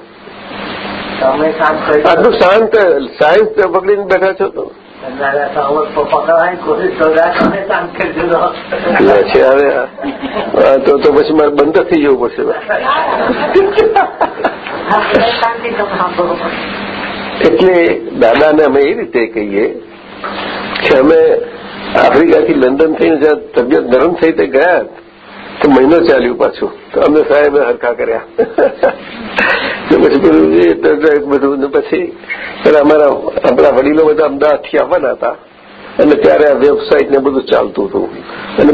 આટલું શાંત સાયન્સ પકડીને બેઠા છો તો? તો તો પછી મારે બંધ થઈ જવું પડશે. એટલે દાદાને અમે એ રીતે કહીએ કે અમે આફ્રિકાથી લંડન થઈને જ્યાં તબિયત નરમ થઈ તે ગયા, તો મહિનો ચાલ્યું પાછું. તો અમે સાહેબે હરખા કર્યા. પછી બધું પછી અમારા, આપણા વડીલો બધા અમદાવાદથી આવવાના હતા. અને ત્યારે આ વેબસાઇટ ને બધું ચાલતું હતું. અને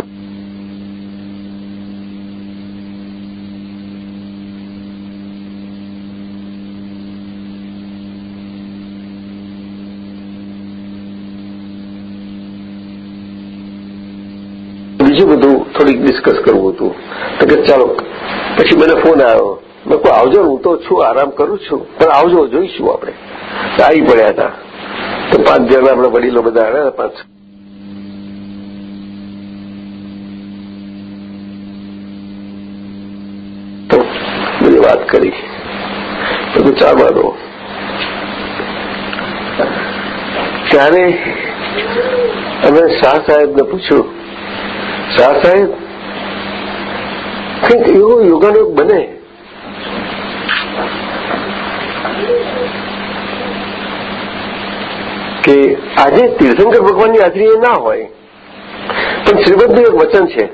બીજું બધું થોડીક ડિસ્કસ કરવું હતું. તો કે ચાલો, પછી મને ફોન આવ્યો. મેં કહું આવજો હું તો છું, આરામ કરું છું. પણ આવજો, જોઈશું આપણે. આવી પડ્યા હતા. તો પાંચ જણા આપણે વડીલો બધા આવ્યા પાંચ તો બધી વાત કરી. બધું ચાલવા મારો ત્યારે અમે શાહ સાહેબને પૂછ્યું શાહ સાહેબ, કંઈક એવો યોગાનો બને. કે આજે તીર્થંકર ભગવાનની હાજરી એ ના હોય, પણ શ્રીમદનું એક વચન છે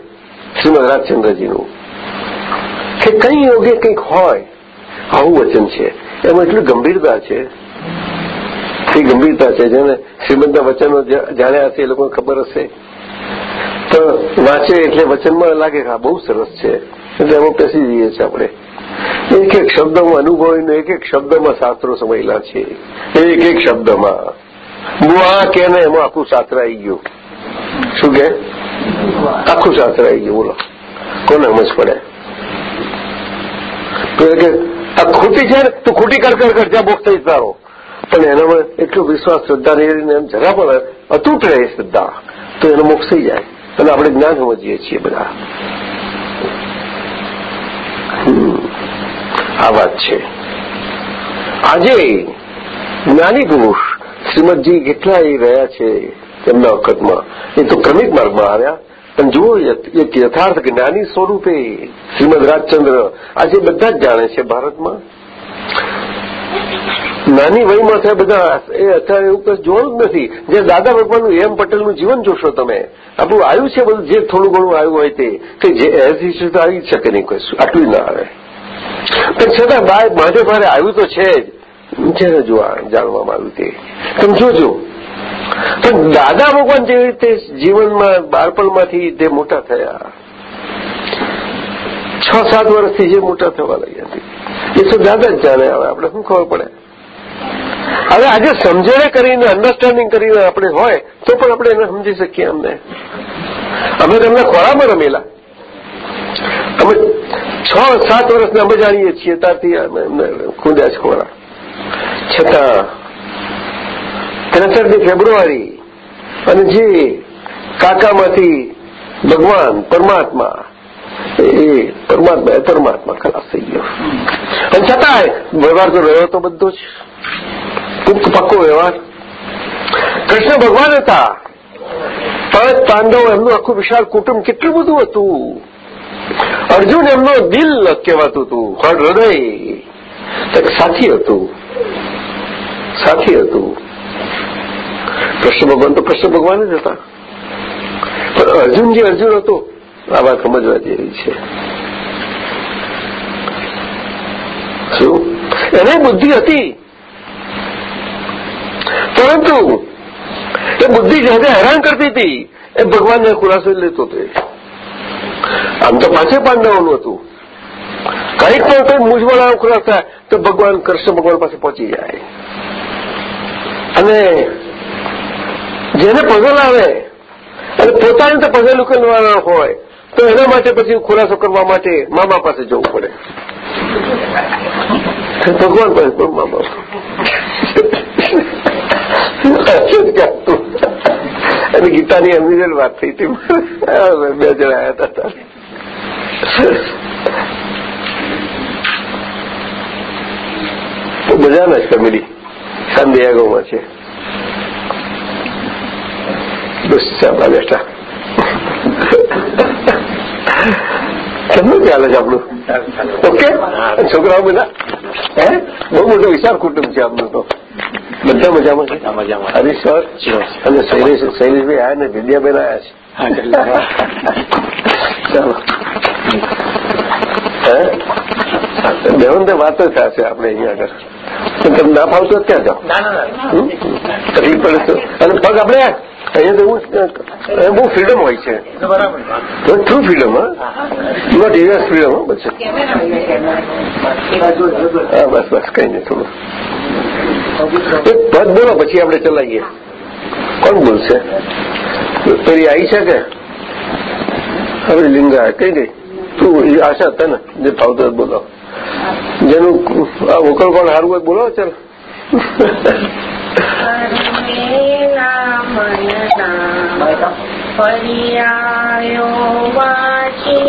શ્રીમદ રાજચંદ્રજીનું કે કંઈ યોગે કંઈક હોય, આવું વચન છે. એમાં એટલી ગંભીરતા છે. એ ગંભીરતા છે જેને શ્રીમદના વચનો જાણ્યા હશે એ લોકોને ખબર હશે. પણ વાંચે એટલે વચનમાં લાગે કે આ બહુ સરસ છે. એટલે એમાં પેસી જઈએ છીએ આપણે. એક એક શબ્દમાં અનુભવીને એક એક શબ્દમાં શાસ્ત્રો સમયેલા છે. એક એક શબ્દમાં. હું આ કે ને એમાં આખું શાસ્ત્ર આવી ગયું. શું કે? આખું શાસ્ત્ર આવી ગયું, બોલો. કોને સમજ પડે? તો કે, આ ખોટી છે તું ખોટી કર કર કર, જ્યાં બોક્સ થઈ તારો પણ એનામાં એટલો વિશ્વાસ, શ્રદ્ધા નહીં એમ જરા પણ અતૂટ રહે શ્રદ્ધા. તો એનો મોક્ષ થઈ જાય. અને આપણે જ્ઞાન સમજીએ છીએ બધા. આ વાત છે. આજે જ્ઞાની પુરુષ શ્રીમદજી કેટલા એ રહ્યા છે એમના વખતમાં. એ તો ક્રમિક માર્ગમાં આવ્યા. પણ જુઓ એક યથાર્થ જ્ઞાની સ્વરૂપે શ્રીમદ રાજચંદ્ર આજે બધા જ જાણે છે ભારતમાં. નાની વયમાં થયા બધા, એ અત્યારે એવું કઈ જોવાનું જ નથી. જે દાદા ભગવાનનું એમ પટેલનું જીવન જોશો તમે, આપણું આવ્યું છે બધું, જે થોડું ઘણું આવ્યું હોય તે, કે જે એઝ તો આવી શકે નહીં કશું આટલું ના આવે. પણ છતાં બાય, માથે મારે આવ્યું તો છે જ. જેને જોવા જાણવામાં આવ્યું તે. તમે જોજો. પણ દાદા ભગવાન જેવી રીતે જીવનમાં બાળપણમાંથી જે મોટા થયા, છ સાત વર્ષથી જે મોટા થવા લાગ્યા એ તો દાદા જ જાણે હવે, આપણે શું ખબર પડે? હવે આજે સમજણે કરીને અન્ડરસ્ટેન્ડિંગ કરીને આપણે હોય, તો પણ આપણે એને સમજી શકીએ અમને. અમે તમને ખોરામાં રમેલા. અમે છ, સાત વર્ષને અમે જાણીએ છીએ ત્યારથી અમે જ ખોરા. છતાં, ત્રેસઠમી ફેબ્રુઆરી, અને જે કાકામાંથી ભગવાન પરમાત્મા, એ પરમાત્મા એ પરમાત્મા ખલાસ થઈ ગયો. અને છતાંય વ્યવહાર તો રહ્યો તો બધો જ. પુખ્ત પક્કો વ્યવહાર કૃષ્ણ ભગવાન હતા પાંચ પાંડવ એમનું આખું વિશાળ કુટુંબ કેટલું બધું હતું અર્જુન એમનો દિલ કહેવાતું હતું હૃદય સાથી હતું સાથી હતું કૃષ્ણ ભગવાન તો કૃષ્ણ ભગવાન જ હતા પણ અર્જુન જે અર્જુન હતો આ વાત સમજવા જેવી છે શું એને બુદ્ધિ હતી પરંતુ એ બુદ્ધિ જાતે હેરાન કરતી હતી, એ ભગવાનને ખુલાસો લેતો હતો. આમ તો પાંચે પાંડવોનું હતું. કંઈક પણ કંઈક મૂંઝવણ ખુલાસ થાય તો ભગવાન, કૃષ્ણ ભગવાન પાસે પહોંચી જાય. અને જેને પઝલ આવે, અને પોતાને તો પઝલ ઉકેલવાના હોય, તો એના માટે પછી ખુલાસો કરવા માટે મામા પાસે જવું પડે. ભગવાન પાસે પણ મામા. અને ગીતાની એમની જ વાત થઈ હતી. બે જણ આવ્યા હતા બધાના જ ફેમિલી. સાંદિયાગોમાં છે. કેમનું ચાલે છે આપણું? ઓકે? છોકરાઓ બધા? હે? બહુ મોટો વિશાળ કુટુંબ છે આપણું તો. બધા મજામાં છે? હરીશ સર અને શૈલેષ શૈલેષભાઈ આવ્યા ને વિદ્યાબેન આવ્યા છે. ચાલો. હે? બેવન તો વાતો થશે આપણે અહીંયા આગળ. તમે ના ફાવતો ક્યાં જાઓ? તકલીફ પડે તો. અને પગ આપણે અહીંયા તો એવું બહુ ફ્રીડમ હોય છે. ટ્રુ ફ્રીડમ હા? નોટ એરિયસ ફ્રીડમ હા બસ. હા બસ બસ કઈ નહીં થોડું. એક પદ બોલો, પછી આપણે ચલાવીએ. કોણ બોલશે? પેલી આવી છે કે? હવે લિંગા, કઈ ગઈ તું આશા હતા ને, જે ફાવતો બોલો. જેનું, આ વોકલ કોણ સારું હોય બોલો, ચાલ. પર્યાયો વાચી.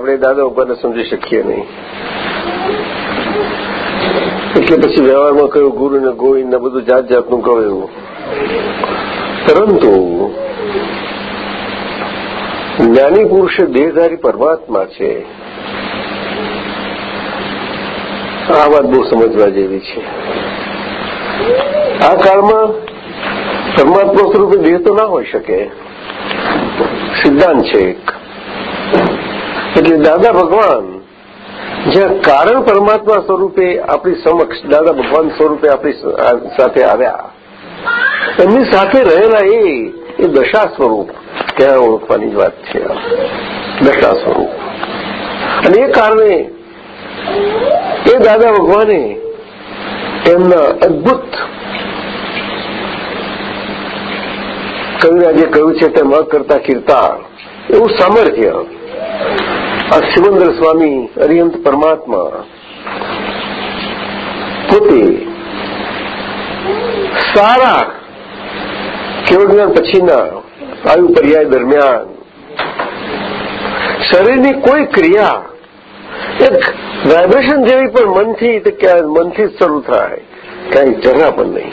આપણે દાદા ઉપરને સમજી શકીએ નહીં. એટલે પછી વ્યવહારમાં કહ્યું ગુરુ ને ગોવિંદ ને બધું જાત જાતનું કહ્યું પરંતુ જ્ઞાની પુરુષ દેહધારી પરમાત્મા છે. આ વાત બહુ સમજવા જેવી છે. આ કાળમાં પરમાત્મા સ્વરૂપે દેહ તો ના હોઈ શકે. સિદ્ધાંત છે એટલે દાદા ભગવાન જ્યાં કારણ પરમાત્મા સ્વરૂપે આપણી સમક્ષ દાદા ભગવાન સ્વરૂપે આપણી સાથે આવ્યા, એમની સાથે રહેલા એ દશા સ્વરૂપ ત્યાં ઓળખવાની વાત છે? દશા સ્વરૂપ. અને એ કારણે એ દાદા ભગવાને એમના અદભુત કવિરાજે કહ્યું છે તેમ કરતા કીર્તા, એવું સામર્થ્ય આ શિવંદર સ્વામી અરિયંત પરમાત્મા પોતે સારા કેવળ પછીના આયુ પર્યાય દરમિયાન શરીરની કોઈ ક્રિયા એક વાઇબ્રેશન જેવી પણ મનથી મનથી જ શરૂ થાય કઈ જરા પણ નહીં.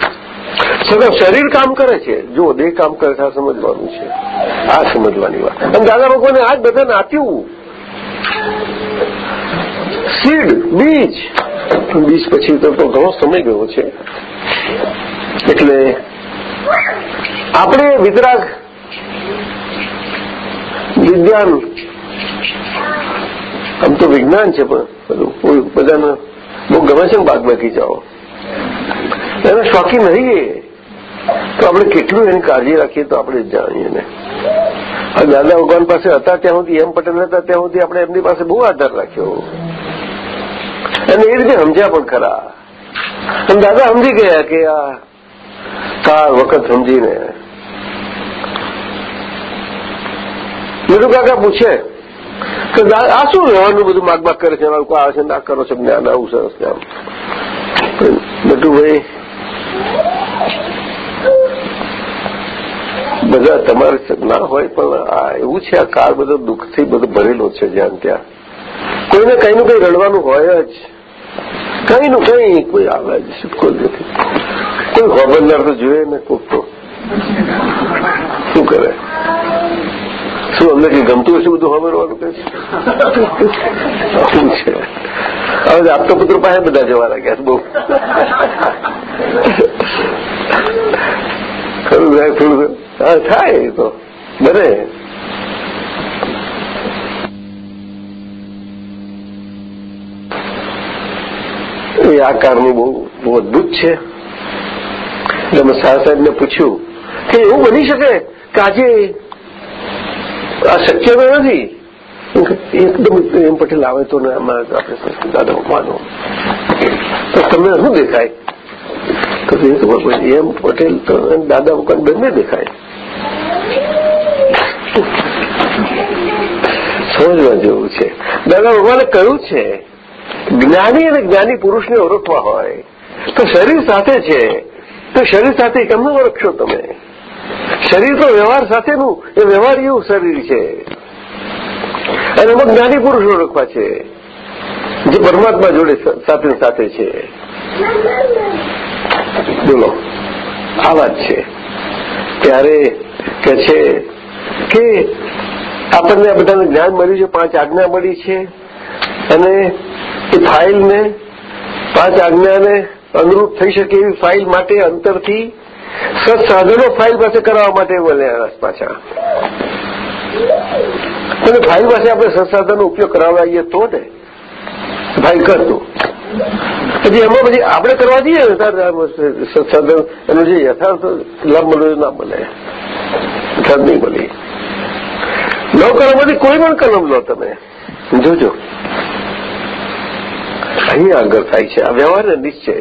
છતાં શરીર કામ કરે છે. જો દેહ કામ કરે છે સમજવાનું છે. આ સમજવાની વાત. અને દાદા ભગવાને આ જ બધાને આપ્યું સીડ બીજ બીજ પછી તો ઘણો સમય ગયો છે એટલે આપણે વિતરાગ વિજ્ઞાન આમ તો વિજ્ઞાન છે પણ બધું બધાને બહુ ગમે છે ને બાગ બગીચાઓ એનો શોખીન રહીએ તો આપણે કેટલું એની કાળજી રાખીએ તો આપણે જાણીએ ને દાદા ભગવાન પાસે હતા ત્યાં સુધી એમ પટેલ હતા ત્યાં સુધી આપણે એમની પાસે બહુ આધાર રાખ્યો અને એ રીતે સમજ્યા પણ ખરા. અને દાદા સમજી ગયા કે આ કાળ વખત સમજીને. બીજું કાકા પૂછે કે આ શું રહેવાનું બધું માગ માગ કરે છે? લોકો આવે છે? ના કરો છો જ્ઞાન આવું સરસ આમ. ભાઈ બધા તમારે ના હોય, પણ આ એવું છે, આ કાળ બધો દુઃખથી બધો ભરેલો છે, જ્યાં ત્યાં. કોઈને કઈ નું કઈ રડવાનું હોય જ. કઈ નું, કઈ કોઈ આવે જ નથી. કોઈ ખબરદાર તો જોઈએ ને કોક તો. શું કરે? શું અમને કઈ ગમતું હશે બધું ખબરવાનું કે શું છે? હવે આપતો પુત્ર પાસે બધા જવા લાગ્યા બહુ. ખરું થાય થોડું હા, થાય તો. બને. એ આ કારનું બહુ બહુ અદભુત છે. એટલે મેં શાહ સાહેબને પૂછ્યું કે એવું બની શકે કે આજે આ શક્ય તો નથી? એકદમ એમ પટેલ આવે તો આપણે દાદા માનો તો તમને શું દેખાય? તો એમ પટેલ તો દાદા ભગવાન બંને દેખાય. સમજવા જેવું છે. દાદા ભગવાને કહ્યું છે જ્ઞાની અને જ્ઞાની પુરુષને ઓળખવા હોય, તો શરીર સાથે છે. તો શરીર સાથે કેમનું ઓળખશો તમે? શરીર તો વ્યવહાર સાથેનું, એ વ્યવહારિયું શરીર છે. અને એમાં જ્ઞાની પુરુષ ઓળખવા છે, જે પરમાત્મા જોડે સાથે સાથે છે. બોલો, આ વાત છે. ત્યારે કે છે કે આપણને આ બધાને જ્ઞાન મળ્યું છે, પાંચ આજ્ઞા મળી છે. અને એ ફાઇલને પાંચ આજ્ઞાને અનુરૂપ થઈ શકે એવી ફાઇલ માટે અંતરથી સત્સાધનો ફાઇલ પાસે કરવા માટે બોલ્યા પાછા. અને ફાઇલ પાસે આપણે સત્સાધનનો ઉપયોગ કરાવડાવીએ તો ને? ફાઇલ કરતો પછી એમાં પછી આપણે કરવા જઈએ સત્સાધન એનું જે યથાર્થ લાભ મળ્યો ના મળે. યથાર્થ નહીં મળે. ન કલમમાંથી કોઈ પણ કલમ લો તમે. જોજો. અહીંયા આગળ થાય છે. આ વ્યવહાર નિશ્ચય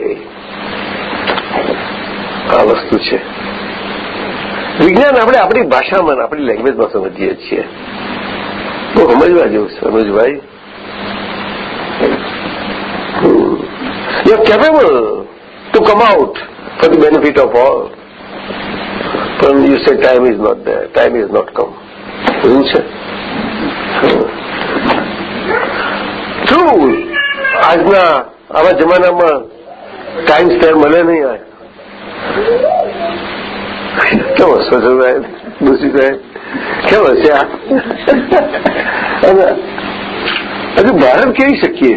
આ વસ્તુ છે. વિજ્ઞાન આપણે આપણી ભાષામાં, આપણી લેંગ્વેજમાં સમજીએ છીએ. તો સમજવા જેવું સમજભાઈ you capable to come out for the benefit of all પણ you say time is not the time is not come એવું છે. ટ્રુ આજના આવા જમાનામાં ટાઈમ સ્પેર મળે નહીં આ. કેમ હશો છો સાહેબ દોષી સાહેબ કેમ હશે આ હજુ ભારત કેવી શકીએ?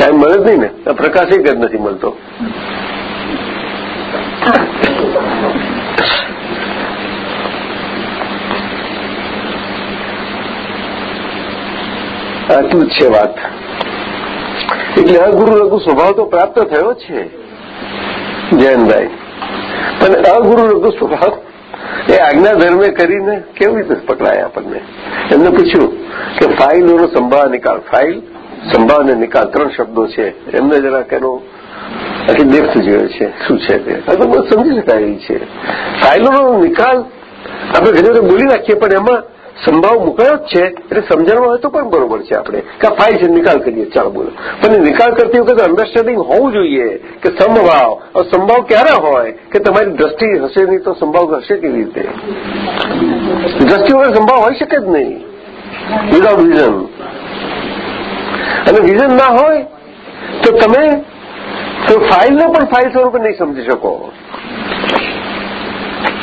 ટાઈમ મળે જ નહીં ને. પ્રકાશ એક જ નથી મળતો. આટલું છે વાત? એટલે અગુરુ લઘુ સ્વભાવ તો પ્રાપ્ત થયો છે જયનભાઈ પણ અગુરુ લઘુ સ્વભાવ એ આજ્ઞા ધર્મે કરીને કેવી રીતે પકડાય આપણને? એમને પૂછ્યું કે ફાઇલોનો સંભાળ નિકાલ, ફાઇલ સંભાવ અને નિકાલ ત્રણ શબ્દો છે. એમને જરાક એનો આખી ડેપ્થ જોયો છે, શું છે તે. આ સમજી શકાય છે. ફાઇલોનો નિકાલ આપણે ઘણી વખત બોલી નાખીએ, પણ એમાં સંભાવ મુકાયો જ છે, એટલે સમજણમાં હોય તો પણ બરોબર છે આપણે. કે આ ફાઇલ છે, નિકાલ કરીએ, ચાલો બોલો. પણ નિકાલ કરતી વખતે અન્ડરસ્ટેન્ડિંગ હોવું જોઈએ કે સંભાવ સંભાવ ક્યારે હોય કે તમારી દ્રષ્ટિ હશે નહીં તો સંભાવ હશે કેવી રીતે? દ્રષ્ટિ વગર સંભાવ હોઈ શકે જ નહીં. વિધાઉટ વિઝન અને વિઝન ના હોય તો તમે તો ફાઇલને પણ ફાઇલ સ્વરૂપે નહીં સમજી શકો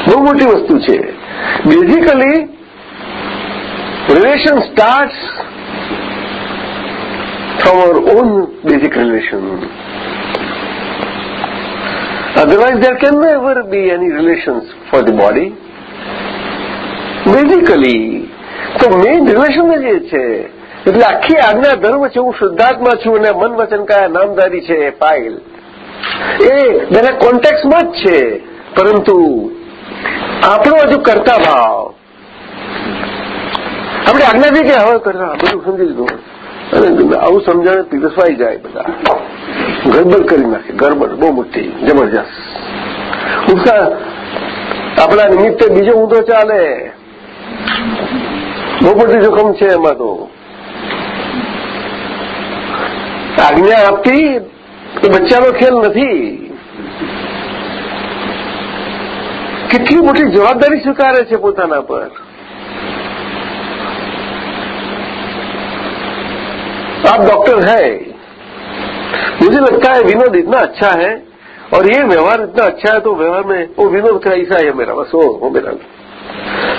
બહુ મોટી વસ્તુ છે basically relation starts from our own basic relation. Otherwise, there can never be any relations for the body. Basically, તો મેઇન રિલેશન જ એ છે એટલે આખી આજ્ઞા ધર્મ છે, હું શુદ્ધાત્મા છું અને મન વચન કયા નામધારી છે એ ફાઇલ એ બધા કોન્ટેક્સમાં જ છે. પરંતુ આપણો હજુ કરતા ભાવ આપણે આજ્ઞા છે કે હવે કરતા, બધું સમજી લીધું. અને આવું સમજાણે પીરસવાઈ જાય બધા. ગરબડ કરી નાખે, ગરબડ, બહુ મોટી, જબરજસ્ત. ઉત્સાહ આપણા નિમિત્તે બીજો ઊંધો ચાલે. બહુ મોટી જોખમ છે એમાં તો. ساڑیاں آپ کی تو بچہ میں کھیل نہ تھی۔ موٹی મોટી જવાબદારી સ્વીકારે છે પોતાના آپ ڈاکٹر ہے مجھے لگتا ہے ونود اتنا اچھا ہے اور یہ ویوہار اتنا اچھا ہے تو ویوہار میں وہ ونود کا ایسا ہے میرا، بس وہ میرا۔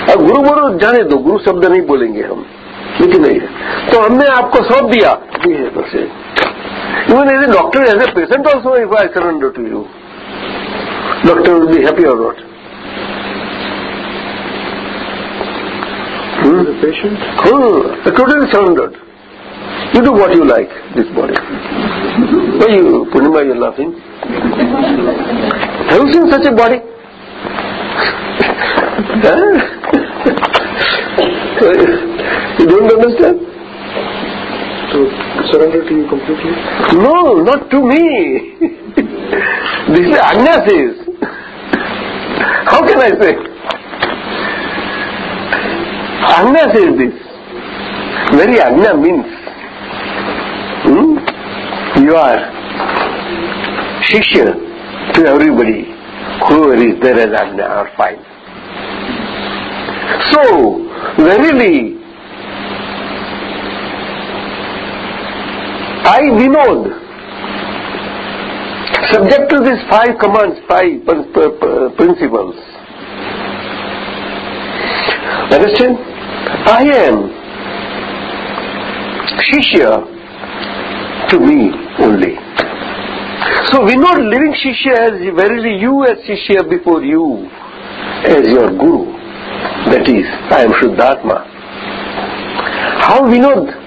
اور گرو برو جانے دو، گرو شبد نہیں بولیں گے ہم۔ لیکن نہیں ہے۔ تو ہم نے آپ کو سونپ دیا۔ یہ ہے، بس Even as a doctor, as a patient also, if I surrender to you, doctor will be happy or not? Hmm? The patient? Hmm. I totally surrender. You do what you like, this body. Why you, Purnima, you're laughing? Have you seen such a body? you don't understand? To surrender to you completely? No, not to me. this is Anya says. How can I say? Anya says this. Very Anya means hmm? you are Shishya to everybody. Whoever is there as Anya are fine. So, verily, I Vinod, subject to these five commands, five pr- pr- pr- principles. Understand? I am Shishya to me only. So Vinod living Shishya as verily you as Shishya before you as your Guru. That is, I am Shuddhatma. How Vinod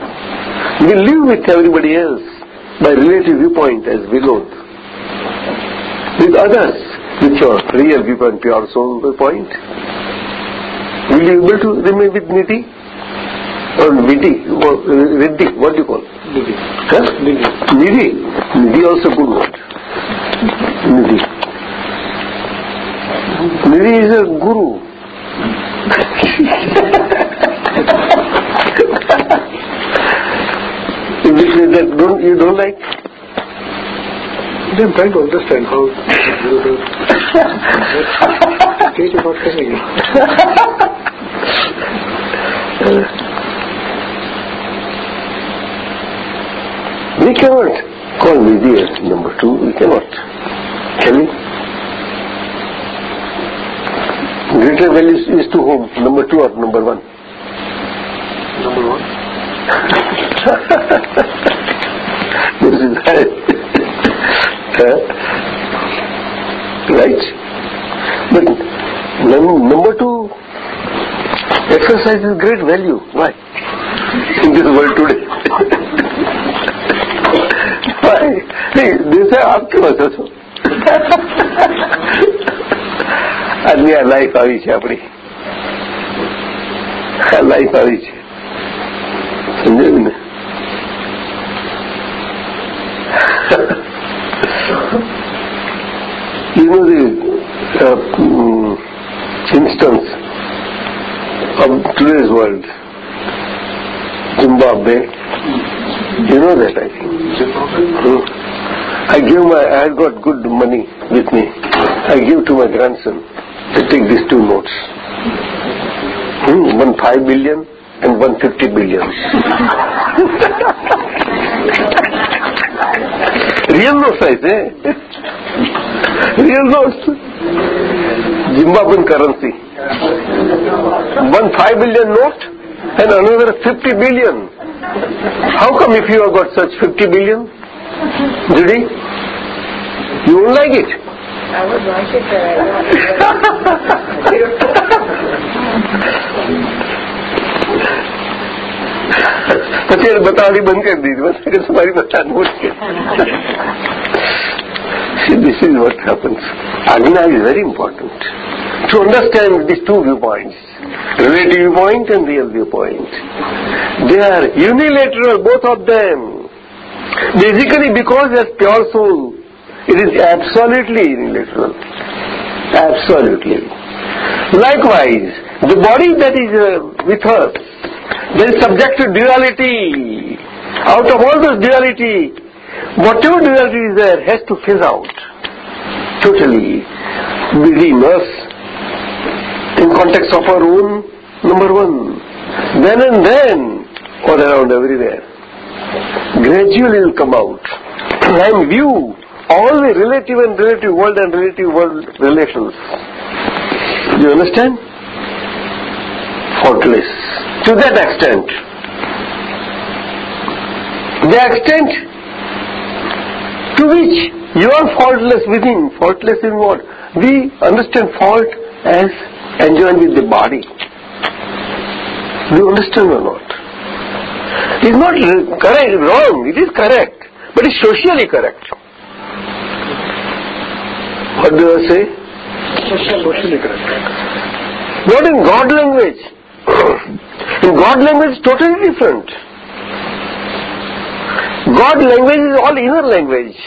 will live with everybody else by relative viewpoint as we Vinod. With others, with your real viewpoint, pure soul viewpoint. Will you be able to remain with Nidhi? Or Vidhi? Or, Riddhi? What do you call? Nidhi. Huh? Nidhi. Nidhi. Nidhi also good word. Nidhi. Nidhi is a guru. That don't, you don't like? I'm trying to understand how the stage is not coming in. We cannot call as number two. We cannot. Can we? Greater value is- is to whom? Number two or number one? Number one. right but number two exercise is great value why in this world today why hey they say aap kyun હસો છો આજની આ life આવી છે આપણી આ life આવી છે સમજાયું ને know the uh, mm, instance of today's world, Zimbabwe. You know that, I think. Hmm. I give my, I had got good money with me. I give to my grandson to take these two notes. Hmm, one five billion and one fifty billion. Real notes, I say. Real notes. Zimbabwean currency. One five billion note and another fifty billion. How come if you have got such fifty billion, Judy, you won't like it? I would like it, but પછી એને બતાવવાની બંધ કરી દીધી બસ કે તમારી બધા not છે See, this is what happens. Ajna is very important. To understand these two viewpoints, relative viewpoint and real viewpoint. They are unilateral, both of them. Basically, because as pure soul, it is absolutely unilateral. Absolutely. Likewise, the body that is uh, with her, is subject to duality. Out of all this duality, whatever duality is there has to phase out totally within us in context of our own number one. Then and then, all around everywhere. Gradually will come out and view all the relative and relative world and relative world relations. You understand? Faultless. To that extent, The extent to which you are faultless within, faultless in what? We understand fault as enjoying with the body. Do you understand or not? It's not correct, wrong, it is correct, but it's socially correct. What do I say? Socially correct. Not in God language. In God language, is totally different. God language is all inner language.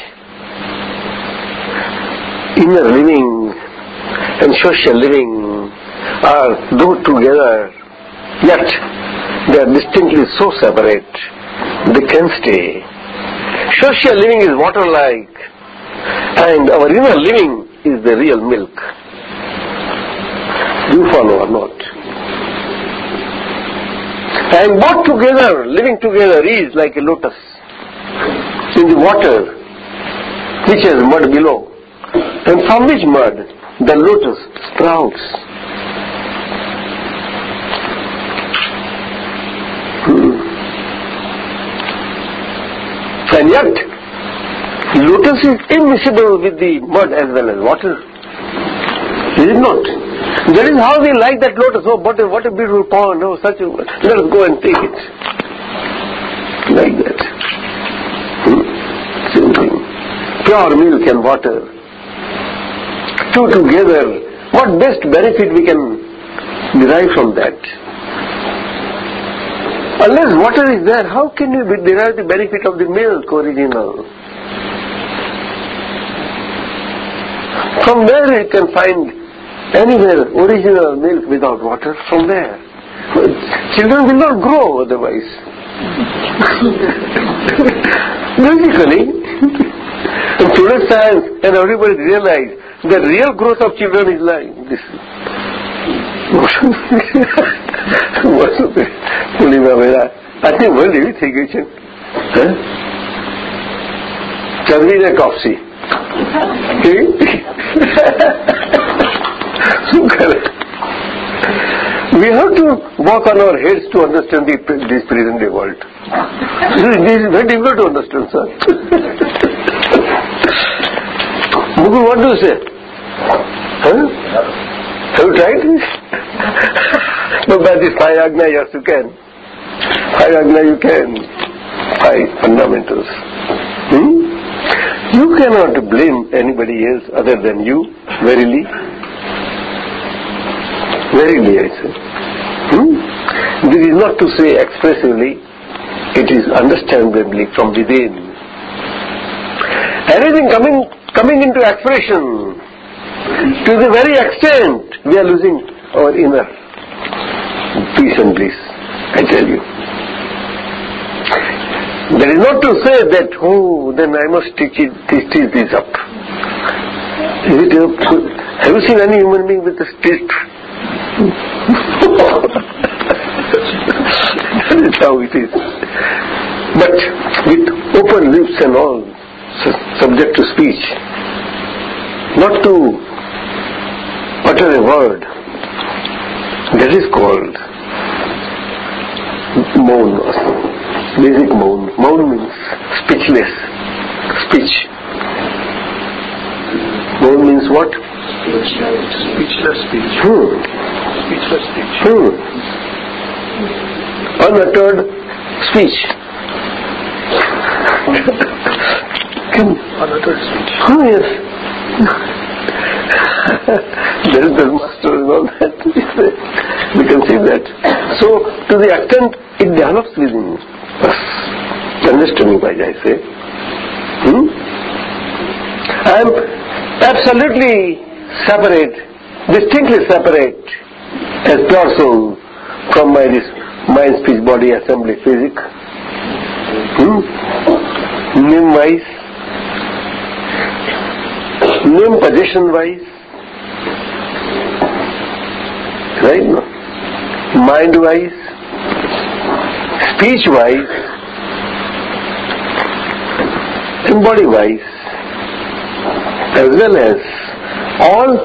Inner living and social living are do together, yet they are distinctly so separate. They can stay. Social living is water-like, and our inner living is the real milk. Do you follow or not? And both together, living together is like a lotus in the water, which has mud below. And from which mud the lotus sprouts. Hmm. And yet, lotus is immiscible with the mud as well as water. Is it not? That is how we like that lotus. Oh, what a, what a beautiful pond. Oh, such a. Let us go and take it. Like that. Hmm? Same thing. Pure milk and water. Two together. What best benefit we can derive from that? Unless water is there, how can you derive the benefit of the milk original? From where you can find anywhere original milk without water? From where? Children will not grow otherwise. Basically, in today's science and everybody realize the real growth of children is like this. પૂર્ણિમા વેળા આટલી world એવી થઈ ગઈ છે ચરબી ને કોફસી શું કરે We have to walk on our heads to understand this present day world. This is very difficult to understand, sir. Mukul, what do you say? Have you tried this? no, by this five agna, yes, you can. Five agna, you can. Five fundamentals. Hmm? You cannot blame anybody else other than you, verily. Verily, I say. Hmm? This is not to say expressively, it is understandably from within. Anything coming coming into expression to the very extent we are losing our inner peace and bliss, I tell you. That is not to say that, oh, then I must teach it, teach, teach this up. It, have you seen any human being with a stilt? That is how it is. But with open lips and all, subject to speech, not to utter a word, that is called maun, basic maun. Maun means speechless, speech. Maun means what? Speechless speech. Hmm. Speechless speech. Hmm. Unuttered speech. Unuttered speech. Oh, yes. there is the master and all that. we can see that. So, to the extent it develops within us, understand me by I say. Hmm? I am absolutely separate, distinctly separate as soul from my mind, speech, body, assembly, physic. Hmm? Name wise, name possession wise, right? No? Mind wise, speech wise, and body wise, as well as all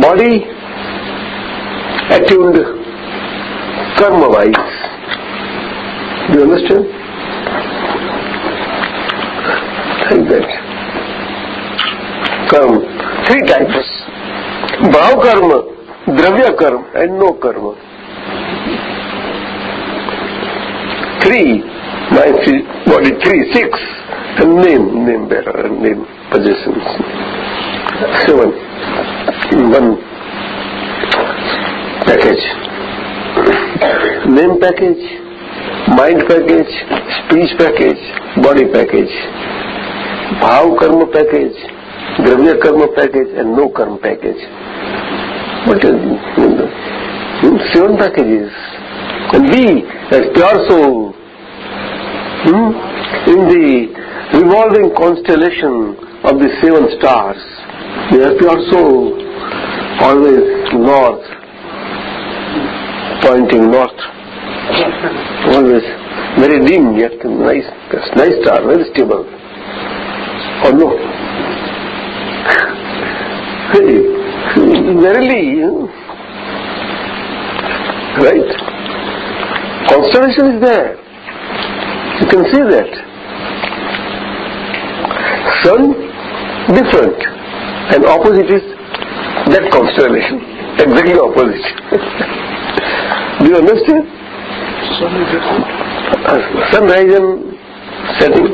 body attuned karma wise. Do you understand? like that. Karma. Three types. Bhav karma, dravya karma and no karma. Three, mind, body three, six, and name, name bearer, name possessions. Seven, one package. Name package, mind package, speech package, body package. Bhav karma package, dravya karma package and no karma package. What is hmm, seven packages? And we, as pure soul, hmm, in the revolving constellation of the seven stars, are pure soul, always north, pointing north, always very dim yet nice, nice star, very stable. Or no? Hey, verily, right? Constellation is there. You can see that. Sun, different and opposite is that constellation exactly opposite. Do you understand? Sunrise and setting.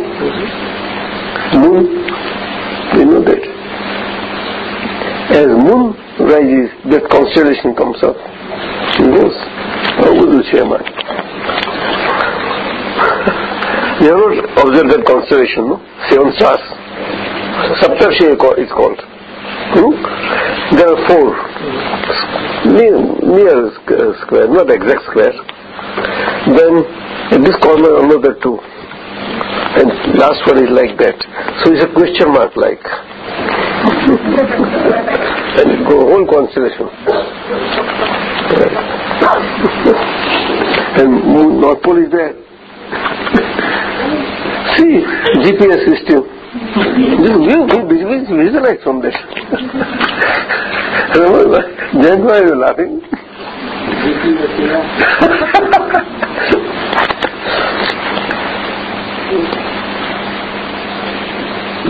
Moon you know that. As moon rises that constellation comes up. It goes opposite chairman you have not observed that constellation no? Seven stars. Saptarshi is called. Hmm? There are four. Near, near square, not exact square. Then this corner another two. And last one is like that. So it's a question mark like. and whole constellation. and North Pole is there. See, GPS system. You, you, you visualize from this. Remember, why you're laughing.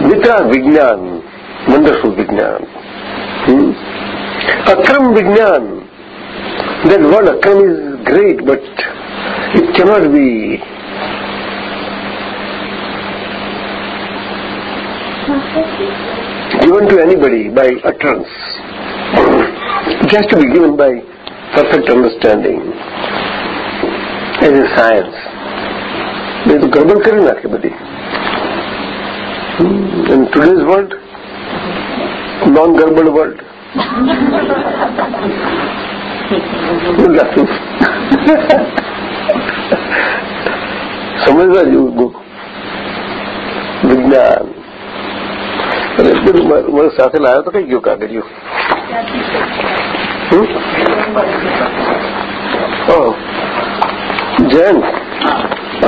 Mitra Vignan, wonderful Vignan. Hmm? Akram Vignan. That word Akram is great, but it cannot be given to anybody by utterance. It has to be given by perfect understanding as a science. નહીં તો ગરબડ કરી નાખે બધી in today's world non-garbed world laughing સમજવા જેવું બહુ વિજ્ઞાન અને બધું મને સાથે લાવ્યો તો કઈ ગયો કાગળિયું જૈન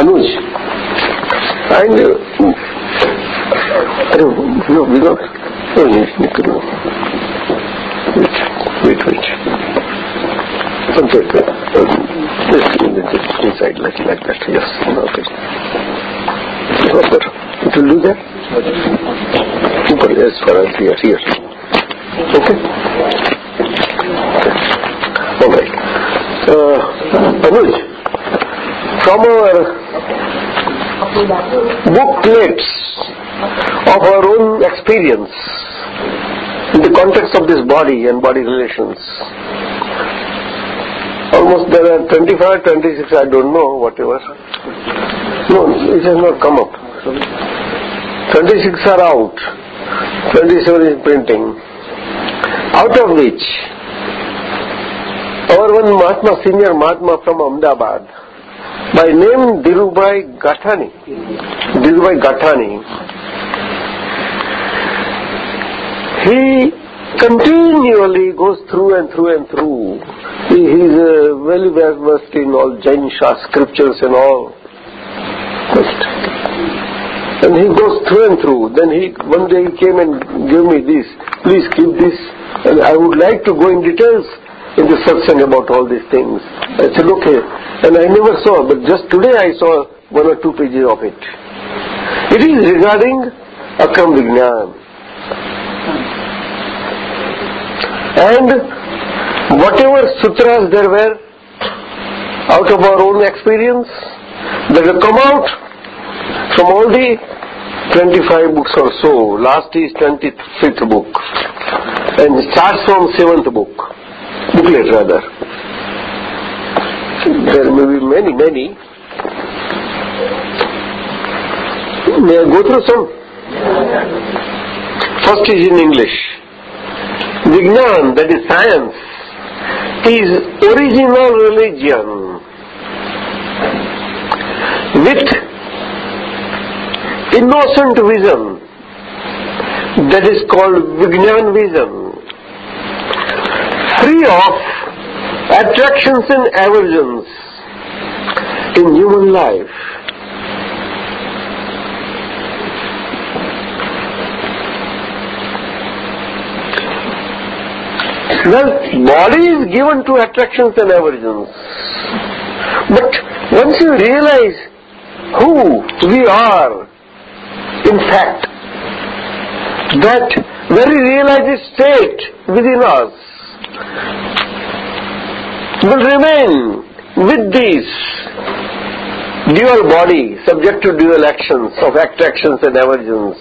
અનુજ એન્ડ અરે નો વિનોદ નીકળ્યું wait wait This, this, this side, like, like that, yes, okay. It will do that super as far as we here okay all right uh, Anuj from our booklets of our own experience in the context of this body and body relations. Almost there are 25, 26, I don't know, whatever. No, it has not come up. 26 are out. 27 is printing. Out of which, our one Mahatma, senior Mahatma from Ahmedabad, by name Dhirubhai Gathani, Dhirubhai Gathani, he continually goes through and through and through. He is uh, very well versed in all Jain scriptures and all. And he goes through and through. Then he one day he came and gave me this. Please keep this. And I would like to go in details in the satsang about all these things. I said, okay. And I never saw, but just today I saw one or two pages of it. It is regarding Akram Vignan. And whatever sutras there were out of our own experience that have come out from all the 25 books or so. Last is 25th book and starts from 7th book, booklet rather. There may be many, many. May I go through some? First is in English. Vignan, that is science, is original religion with innocent vision that is called Vignan vision, free of attractions and aversions in human life. Well, body is given to attractions and aversions. But once you realize who we are, in fact, that very realized state within us will remain with this dual body subject to dual actions of attractions and aversions.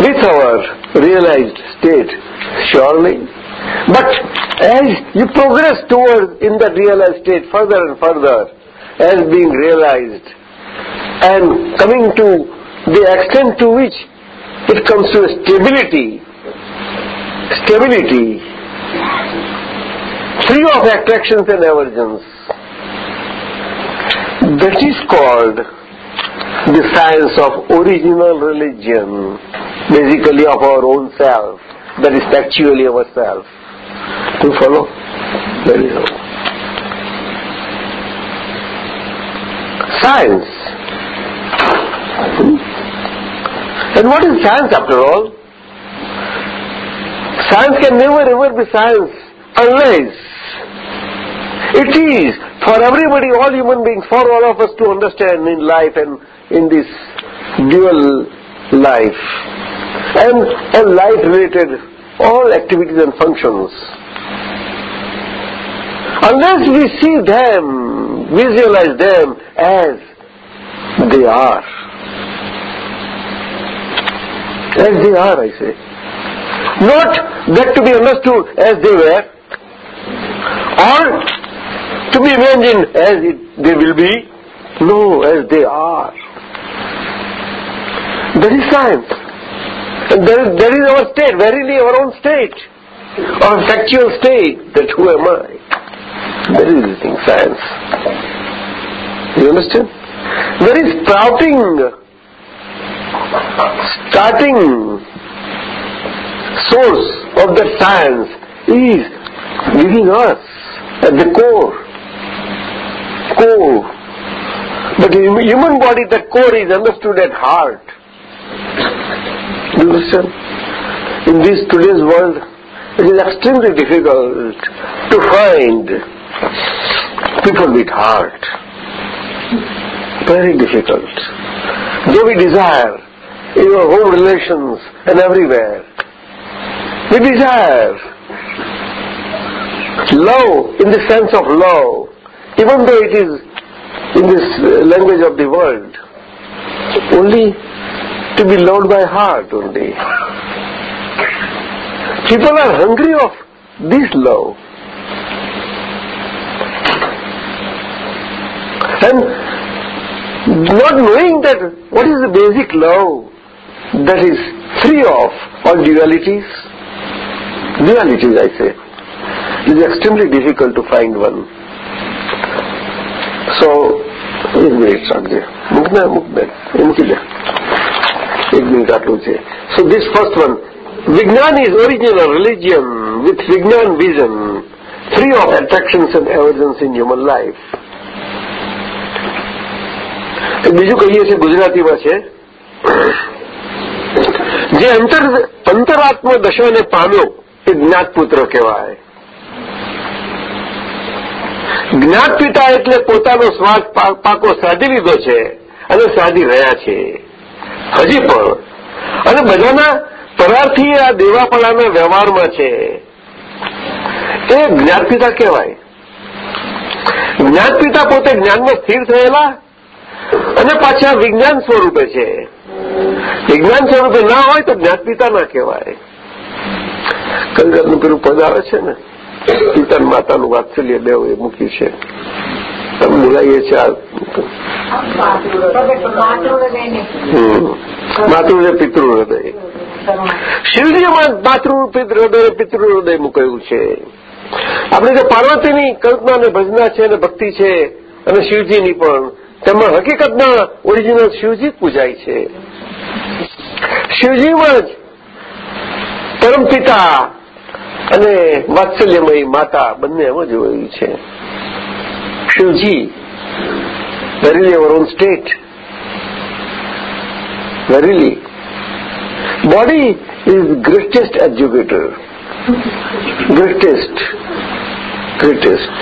With our realized state surely. But as you progress towards in that realized state further and further as being realized and coming to the extent to which it comes to stability stability free of attractions and aversions. That is called the science of original religion basically of our own self that is actually ourself. You follow? Very well. Science and what is science after all science can never ever be science unless it is for everybody, all human beings, for all of us to understand in life and in this dual life and all life related all activities and functions. Unless we see them, visualize them as they are. As they are, I say. Not that to be understood as they were, or to be imagined as it, they will be. No, as they are. That is science. And that is, that is our state, verily our own state, our factual state, that who am I? That is the thing, science. You understand? There is sprouting, starting source of that science is within us at the core. Core. But in human body, that core is understood at heart. You understand? In this today's world, it is extremely difficult to find people with heart. Very difficult. Though we desire in our home relations and everywhere, we desire love in the sense of love, even though it is in this language of the world, only to be loved by heart only. People are hungry of this love. And not knowing that what is the basic love that is free of all dualities. Dualities, I say. It is extremely difficult to find one. So, एक minute रख दे मुख में मुख में इनकी ले एक मिनट आप लोग सो दिस फर्स्ट वन विज्ञान इज ओरिजिनल रिलीजियन विथ विज्ञान vision free of attractions and in human life બીજું કહીએ છીએ ગુજરાતીમાં છે. જે અંતર અંતરાત્મ દશાને પામ્યો એ જ્ઞાતપુત્ર કહેવાય. જ્ઞાત પિતા એટલે પોતાનો સ્વાદ પાકો સાધી લીધો છે અને સાધી રહ્યા છે. હજી પણ. અને બધાના પરારથી આ દેવાપણાના વ્યવહારમાં છે. એ જ્ઞાતપિતા કહેવાય. જ્ઞાતપિતા પોતે જ્ઞાનમાં સ્થિર થયેલા અને પાછા વિજ્ઞાન સ્વરૂપે છે. વિજ્ઞાન સ્વરૂપે ના હોય તો જ્ઞાનપિતા ના કહેવાય. કંગરનું પેલું પદ આવે છે ને, પિતા માતાનું વાત્સલ્ય બે એ મૂક્યું છે. તમે બોલાવીએ છીએ માતૃ ને પિતૃ હૃદય શિવજીમાં માતૃ હૃદય પિતૃ મૂકાયું છે. આપણે જે પાર્વતીની કલ્પના અને ભજના છે અને ભક્તિ છે, અને શિવજીની પણ તેમાં હકીકતમાં ઓરિજિનલ શિવજી પૂજાય છે શિવજીમાં જ પરમપિતા અને વાત્સલ્યમય માતા બંને એમાં જોયું છે Shivji, verily our own state verily body is greatest educator greatest greatest.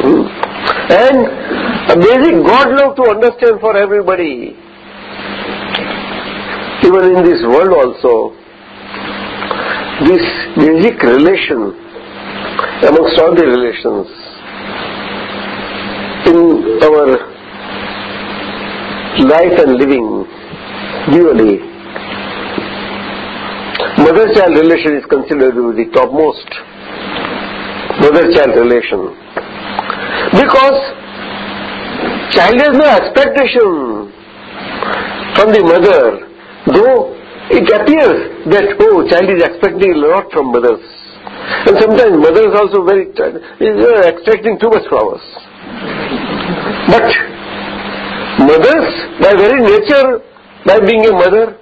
Hmm. And a basic god love to understand for everybody. Even in this world also this basic relation amongst all the relations in our life and living dually mother-child relation is considered to be the topmost mother-child relation. Because child has no expectation from the mother though it appears that oh child is expecting a lot from mothers. And sometimes mothers also very is expecting too much from us but mothers by very nature by being a mother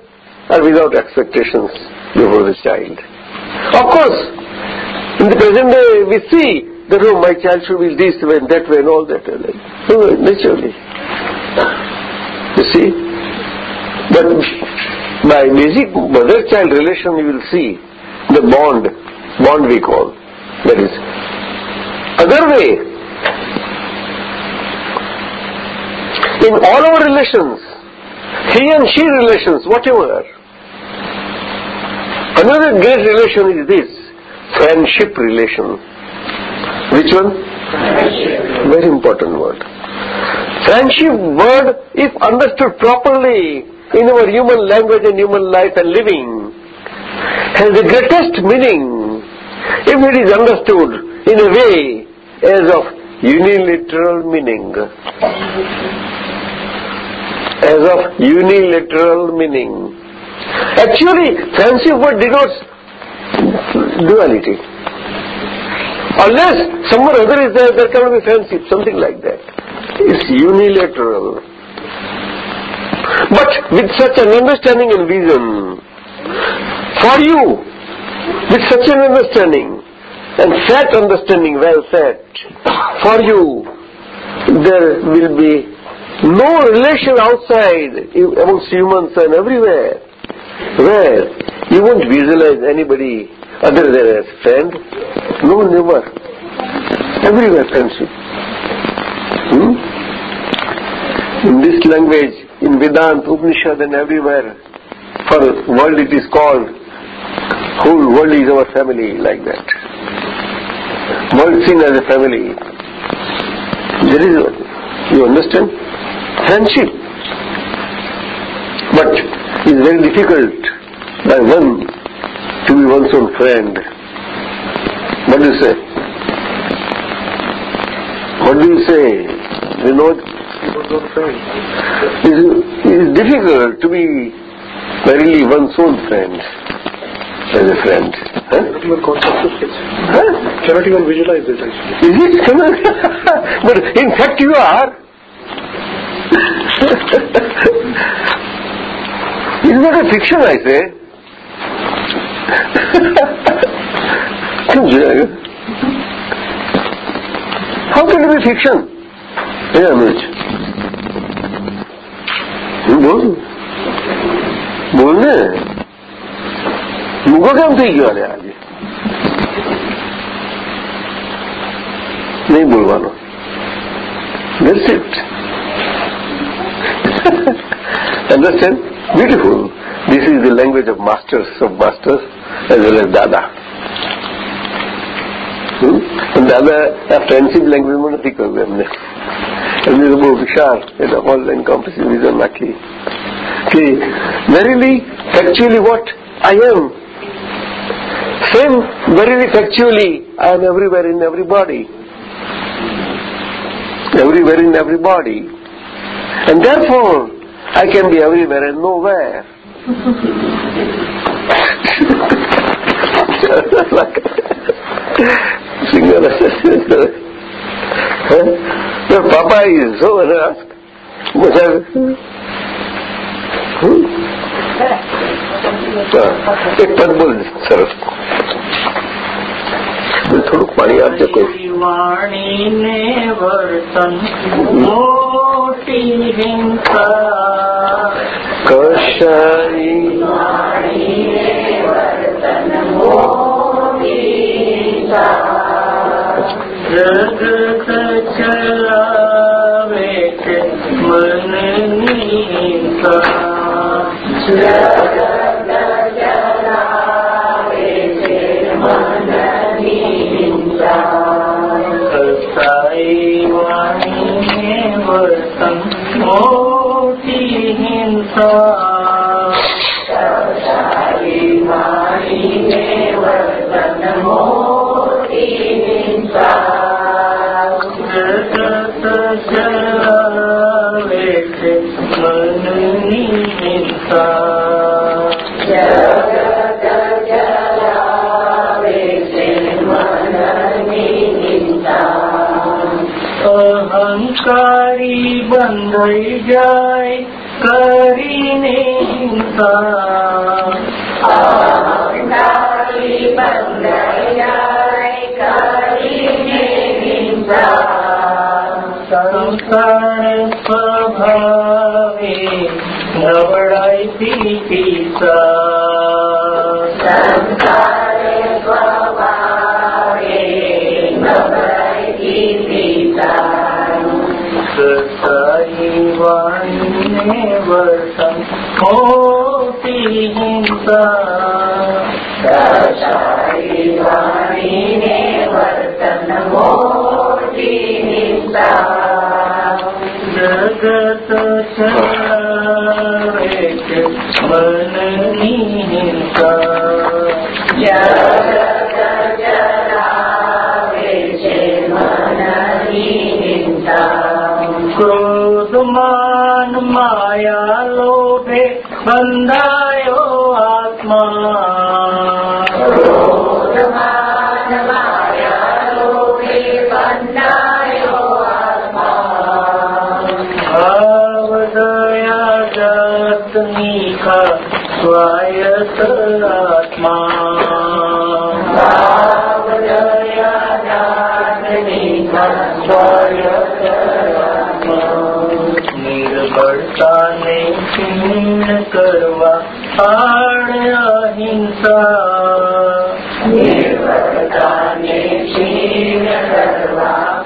are without expectations before the child. Of course in the present day we see that oh my child should be this way and that way and all that oh, naturally you see but by basic mother-child relation you will see the bond, bond we call. That is, other way, in all our relations, he and she relations, whatever, another great relation is this, friendship relation. Which one? Friendship. Very important word. Friendship word, if understood properly, in our human language and human life and living has the greatest meaning if it is understood in a way as of unilateral meaning. As of unilateral meaning. Actually, friendship word denotes duality. Unless someone other is there, there cannot be friendship, something like that. It's unilateral. But with such an understanding and vision, for you, with such an understanding, and set understanding, well set, for you, there will be no relation outside amongst humans and everywhere, where you won't visualize anybody other than as friend. No, never. Everywhere friendship. Hmm? In this language, in Vedanta, Upanishad and everywhere. For world it is called, whole world is our family like that. World seen as a family. There is, you understand? Friendship. But it is very difficult by one to be one's own friend. What do you say? What do you say? It is, it is difficult to be verily one's own friend as a friend. Huh? Cannot even concept it. Huh? Cannot even visualize it actually. Is it? Cannot? but in fact you are. it's not a fiction, I say. Kim diyor? How can it be fiction? Yeah, Mitch. બોલ બોલ ને મૂકો કેમ થઈ ગયો અરે આજે નહીં બોલવાનો That's it. Understand? Beautiful. This is the language of masters, of masters. as well as Dada. હમ? પણ દાદા આ ફ્રેન્ડશીપ લેંગ્વેજમાં નથી કહ્યું એમને એમને તો બહુ વિશાળ એટલે ઓલ એન્કોમ્પસિંગ વિઝન નાખી કે વેરીલી ફેક્ચ્યુઅલી what I M same વેરીલી ફેક્ચ્યુઅલી I M everywhere in everybody everywhere in everybody. And therefore, I can be everywhere and nowhere. Huh? Papa is so asked. But I, hmm? એક પદ બોલ સરસ થોડુંક પાણી આપજો કોઈ વાણીને વર્તન મોટી હિંસા કશાઈ જગત વર્તન છે મનની जय करीने का संसार स्वभावे नवडाई पीपीचा વાણીને વર્તન મોટી હિંસા જગત ચલાવે છે મનની હિંસા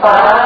Bye.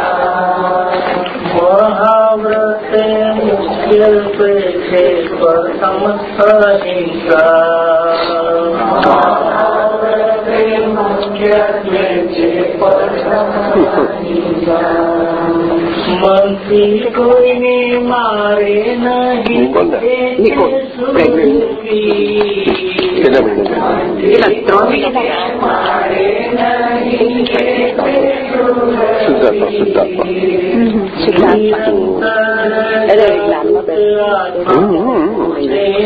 جلد سے پر سمجھتا منفی کوئی مارے نہیں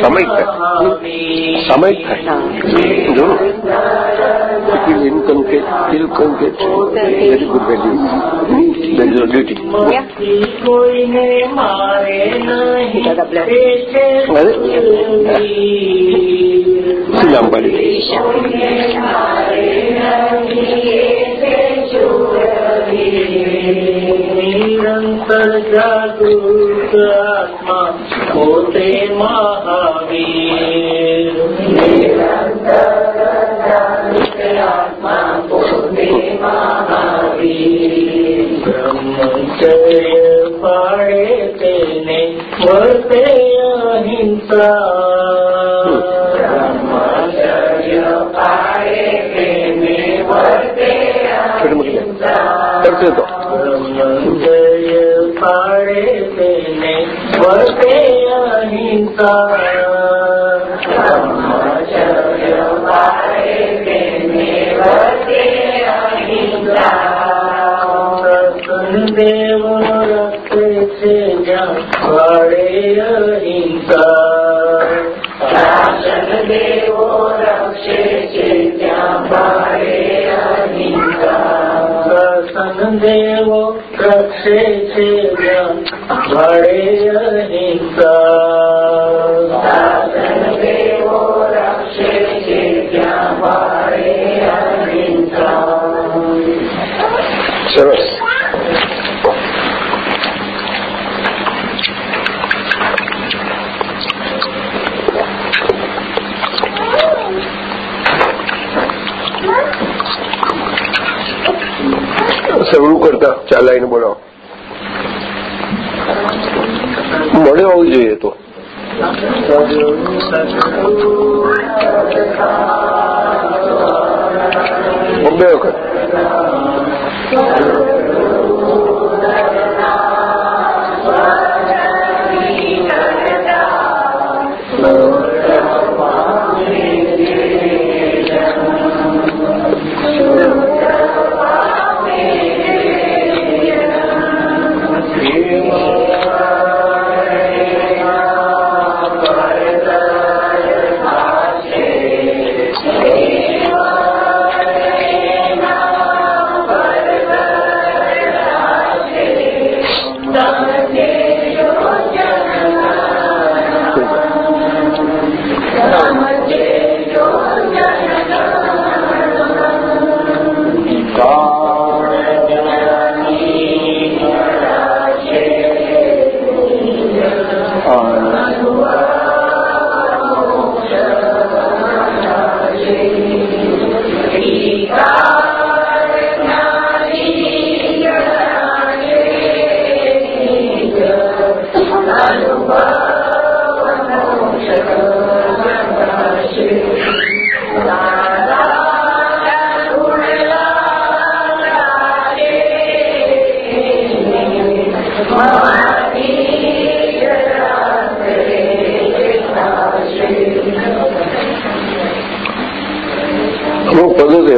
سمجھ سمجھ ضرور انکم کے انکم کے ویری گڈ ویلو ڈیوٹی سلام بڑی نرنتر جادو Santo ચાલ આવીને બોલાવો.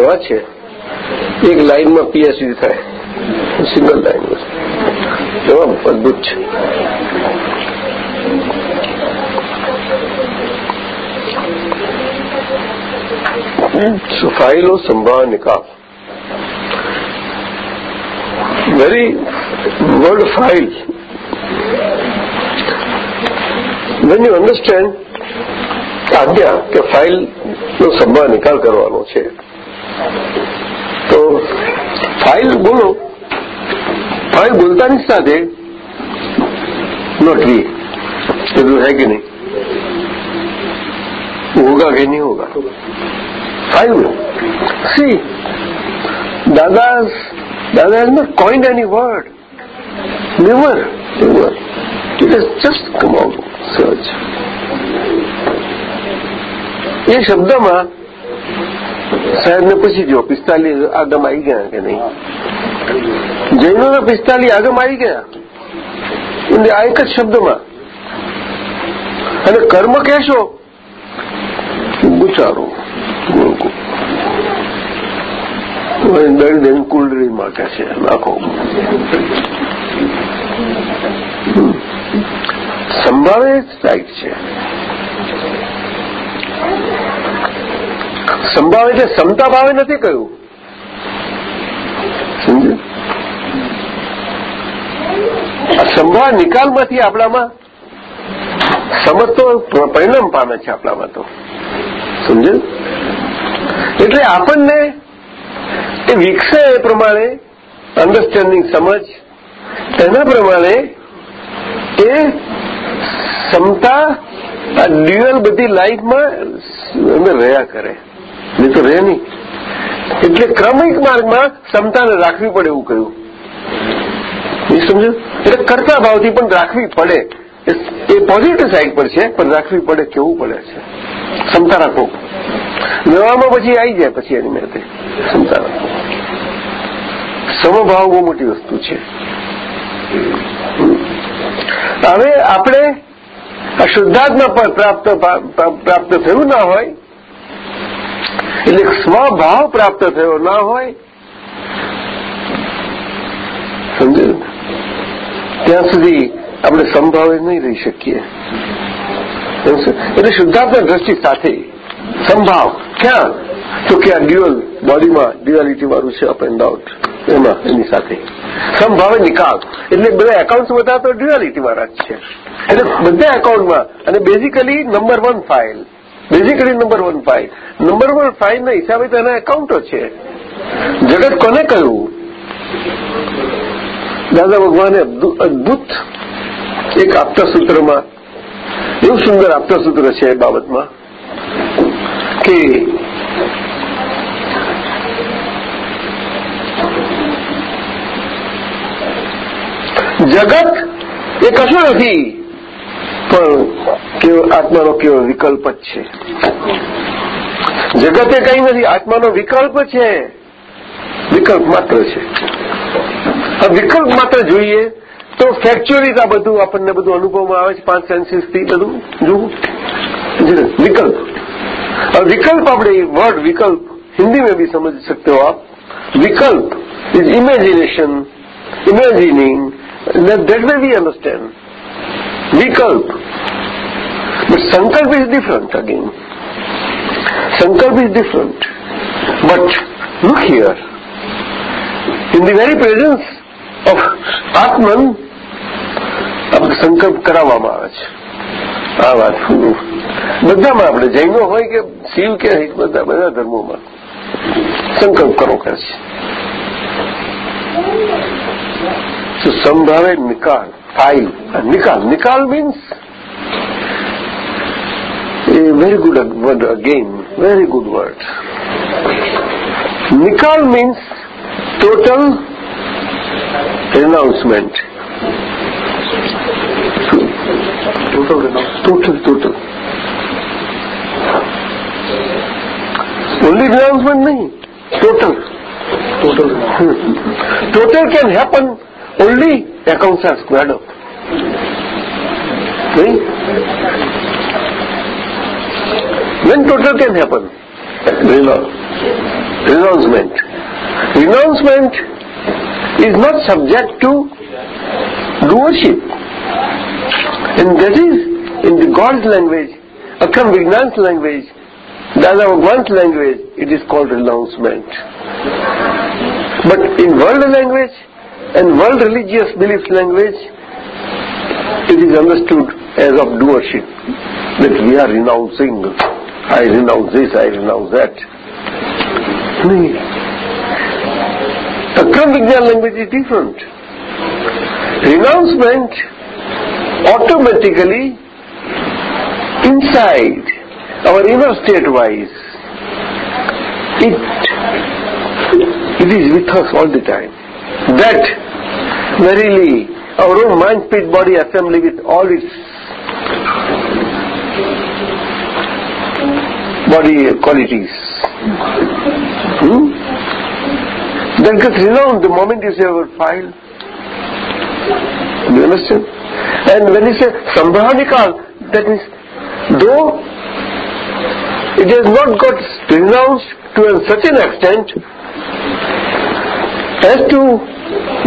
એવા છે એક લાઈનમાં પીએચડી થાય સિંગલ લાઈન એવા અદભુત છે So, ફાઇલો સંભાળ નિકાલ very word file when you understand આજ્ઞા કે ફાઇલ નો સંભાળ નિકાલ કરવાનો છે તો فائل بولو۔ فائل بولتا نہیں ساتھی نو ٹھیک ضرور ہے کہ نہیں۔ ہوگا نہیں ہوگا۔ سی۔ دادا دادا کوئن این وڈ نیو نیو ٹھیک ہے یہ شبد میں સાહેબને પૂછી જો પિસ્તાલીસ આગમ આવી ગયા કે નહીં? જૈનોના પિસ્તાલીસ આગમ આવી ગયા. આ એક જ શબ્દમાં. અને કર્મ કહેશો? ગુચારો. દળ કુંડળી માટે છે, નાખો. સંભાવે સાઈટ છે. સંભાવે છે ક્ષમતા ભાવે નથી કહ્યું. સમજે સંભાવ નિકાલમાંથી આપણામાં સમજ તો પરિણામ પામે છે આપણામાં તો. સમજે એટલે આપણને એ વિકસે એ પ્રમાણે અન્ડરસ્ટેન્ડિંગ સમજ, તેના પ્રમાણે એ ક્ષમતા આ ડ્યુઅલ બધી લાઈફમાં અમે રહ્યા કરે. નહીં તો રહે નહીં. એટલે ક્રમિક માર્ગમાં ક્ષમતાને રાખવી પડે એવું કહ્યું. એ સમજો એટલે કરતા ભાવથી પણ રાખવી પડે. એ પોઝિટિવ સાઈડ પર છે, પણ રાખવી પડે કેવું પડે છે? ક્ષમતા રાખો. નવામાં પછી આવી જાય પછી એની મેળે ક્ષમતા રાખો. સમભાવ બહુ મોટી વસ્તુ છે. હવે આપણે આ શુદ્ધાત્મા પર પ્રાપ્ત પ્રાપ્ત થયું ના હોય એટલે સ્વભાવ પ્રાપ્ત થયો. ના હોય, સમજે? ત્યાં સુધી આપણે સંભાવે નહીં રહી શકીએ. એટલે શુદ્ધાત્મા દ્રષ્ટિ સાથે સંભાવ. ક્યાં? તો કે આ ડ્યુઅલ બોડીમાં ડ્યુઅલિટી વાળું છે અપ એન્ડ આઉટ એમાં, એની સાથે. સંભાવે નિકાલ. એટલે બધા એકાઉન્ટ બધા તો ડ્યુઅલિટી વાળા જ છે. એટલે બધા એકાઉન્ટમાં અને basically number one file basically number one five number one ફાઇવના હિસાબે તો એના એકાઉન્ટો છે. જગત કોને કહ્યું? દાદા ભગવાને અદભુત એક આપતા સૂત્રમાં, એવું સુંદર આપતા સૂત્ર છે એ બાબતમાં, કે જગત એ કશું નથી. પણ કેવો આત્માનો કેવો વિકલ્પ જ છે જગત એ કઈ નથી આત્માનો વિકલ્પ છે વિકલ્પ માત્ર છે આ વિકલ્પ માત્ર જોઈએ તો ફેક્ચ્યુઅલી આ બધું આપણને બધું અનુભવમાં આવે છે પાંચ સેન્સીસથી બધું જોવું विकल्प और विकल्प अपने वर्ड विकल्प हिंदी में भी समझ सकते हो आप विकल्प is imagination imagining that way we understand وکلپرٹ اگنپرٹ بٹ لوک ہر دس آپ کردا میں اپنے جن میں ہو فائل نکال نکال means very good word again very good word نکال means total announcement total total only announcement نہیں total total total can happen only accounts are squared up. Nahi when total can happen? Renounce- renouncement renouncement is not subject to doership. And that is in the God's language, Akram Vignan's language, Dada Bhagwan's language, it is called renouncement. But in world language and world religious beliefs language, it is understood as of doership, that we are renouncing. I renounce this, I renounce that. नहीं Akram Vignan language is different. Renouncement automatically inside our inner state wise it it is with us all the time that verily our own mind spirit body assembly with all its body qualities. Hmm? that gets renounced the moment you say our file. Do you understand? And when you say Sambhanikal, that means though it has not got renounced to such an extent as to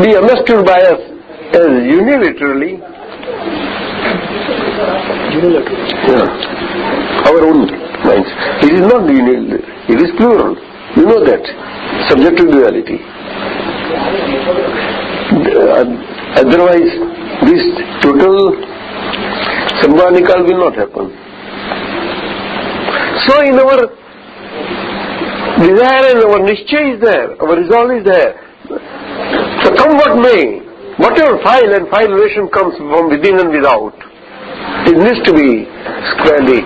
be understood by us as unilaterally, yeah, our own minds. It is not unilateral, it is plural. You know that. Subjective duality. Uh, Otherwise, this total Sambhanikal will not happen. So in our desire and our nischay is there, our resolve is there. So come what may, whatever file and file relation comes from within and without, it needs to be squarely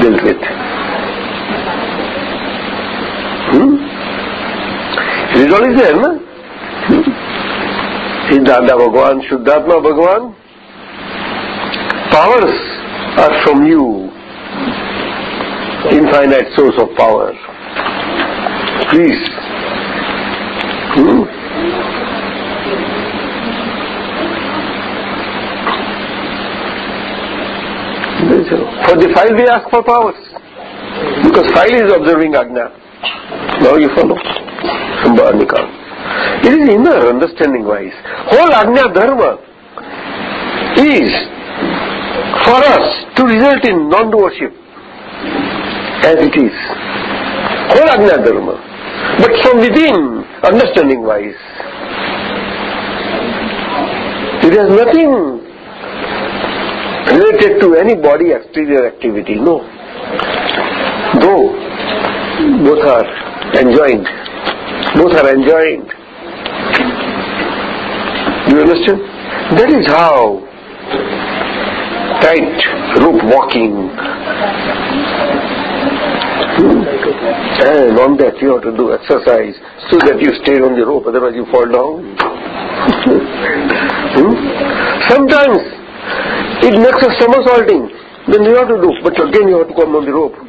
dealt with. Hmm? Resolve is there, no? Is Dada Bhagwan, Shuddhatma Bhagwan? Powers are from you, infinite source of power. Please. Hmm? For the file we ask for powers. Because file is observing Ajna. Now you follow. Sambhanika. It is inner understanding wise. Whole Ajna Dharma is for us to result in non-doership as it is. Whole Ajna Dharma. But from within, understanding wise, it has nothing related to any body exterior activity, no. Though both are enjoined, both are enjoined. You understand? That is how tight rope walking. And on that you have to do exercise so that you stay on the rope, otherwise you fall down. hmm? Sometimes it makes a somersaulting. Then you have to do, but again you have to come on the rope.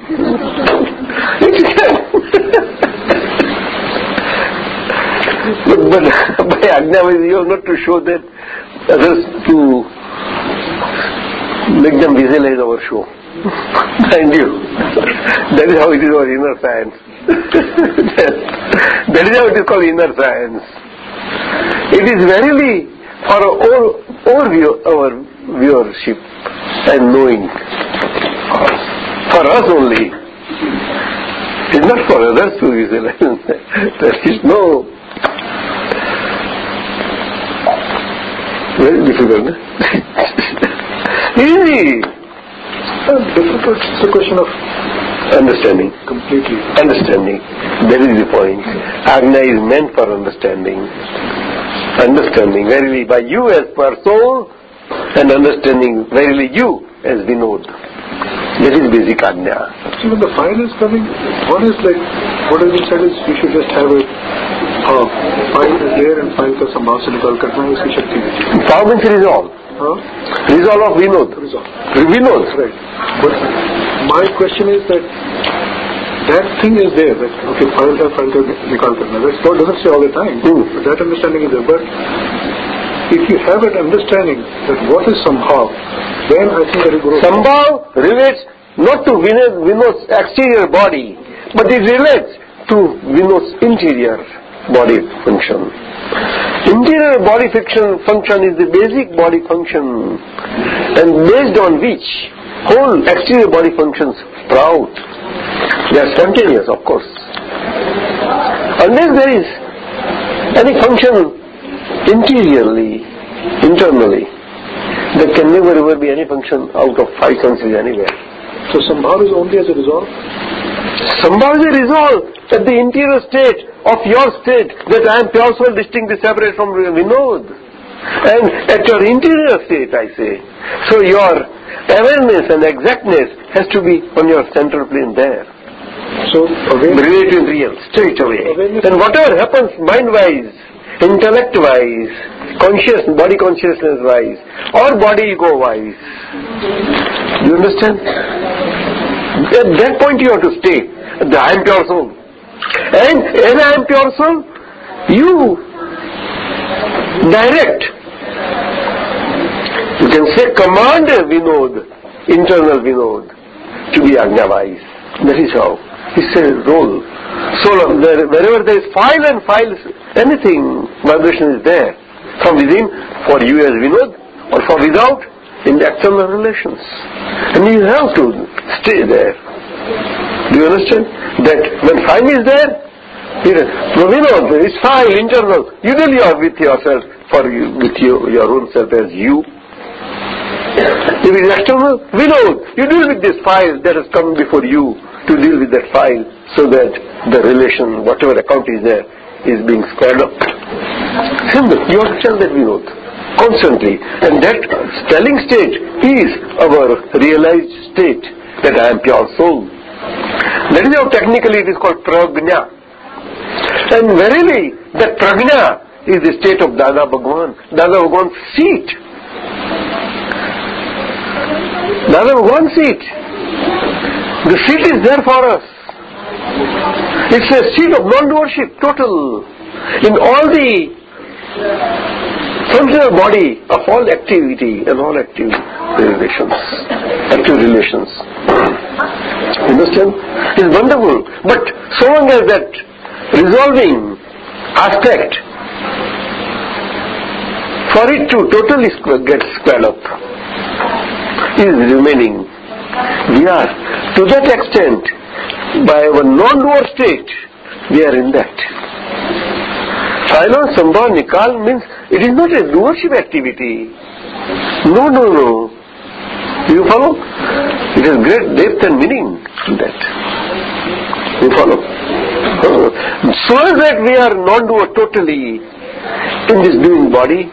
but, but by Ajna you have not to show that others to make them visualize our show. Mind you, that is how it is our inner science. that is how it is called inner science. It is verily for our, overview, view, our viewership and knowing. For us only. It's not for others to visualize. there is no very difficult. Easy. Difficult. It's a question of Understanding. completely. Understanding. That is the point. Agna is meant for understanding. Understanding verily by you as per soul and understanding verily you as Vinod. That is basic ajna. See, when the fire is coming, one is like, what has said is you should just have a uh, file is there and file ka sambhasana kal karna uski shakti hai. File means resolve. Huh? Resolve of Vinod. Resolve. Vinod. That's right. But my question is that that thing is there that okay file ka file ka nikal karna. That's what doesn't say all the time. Mm. But that understanding is there. But if you have an understanding that what is somehow then I think that it grows Sambhav relates not to Vinod, Vinod's exterior body, but it relates to Vinod's interior body function. Interior body function, function is the basic body function and based on which whole exterior body functions sprout. They are spontaneous, of course. Unless there is any function interiorly, internally, there can never ever be any function out of five senses anywhere. so somehow is only as a result Sambhav is a resolve at the interior state of your state that I am pure soul distinctly separate from Vinod. And at your interior state, I say. So your awareness and exactness has to be on your central plane there. so Relative real, straight away. And whatever happens mind-wise, intellect-wise, conscious, body consciousness-wise, or body ego-wise, you understand? At that point you have to stay. The I am pure soul. And as I am pure soul, you direct You can say command Vinod, internal Vinod, to be Ajna-wise. That is how. It's a role. So wherever there is file and files, anything, vibration is there. From within, for you as Vinod, or for without, in the external relations. And you have to stay there. Do you understand? That when file is there, Vinod, it's file, internal. You deal your, with yourself, for you, with your, your own self as you. If it is external, Vinod, you deal with this file that has come before you to deal with that file so that the relation, whatever account is there, is being squared up. Simple. You have to tell that Vinod constantly. And that spelling state is our realized state that I am pure soul. That is how technically it is called prajna. And verily, that prajna is the state of Dada Bhagwan. Dada Bhagwan's seat. Dada Bhagwan's seat. The seat is there for us. It's a seat of non-worship, total. In all the functional body of all activity and all active relations, active relations. Understand? It's wonderful. But so long as that resolving aspect, for it to totally get squared up, is remaining. We are, to that extent, by our non-doer state, we are in that. Silence, Sambhav, Nikal means it is not a doership activity. No, no, no. You follow? It has great depth and meaning in that. You follow? So that we are non-doer totally in this doing body,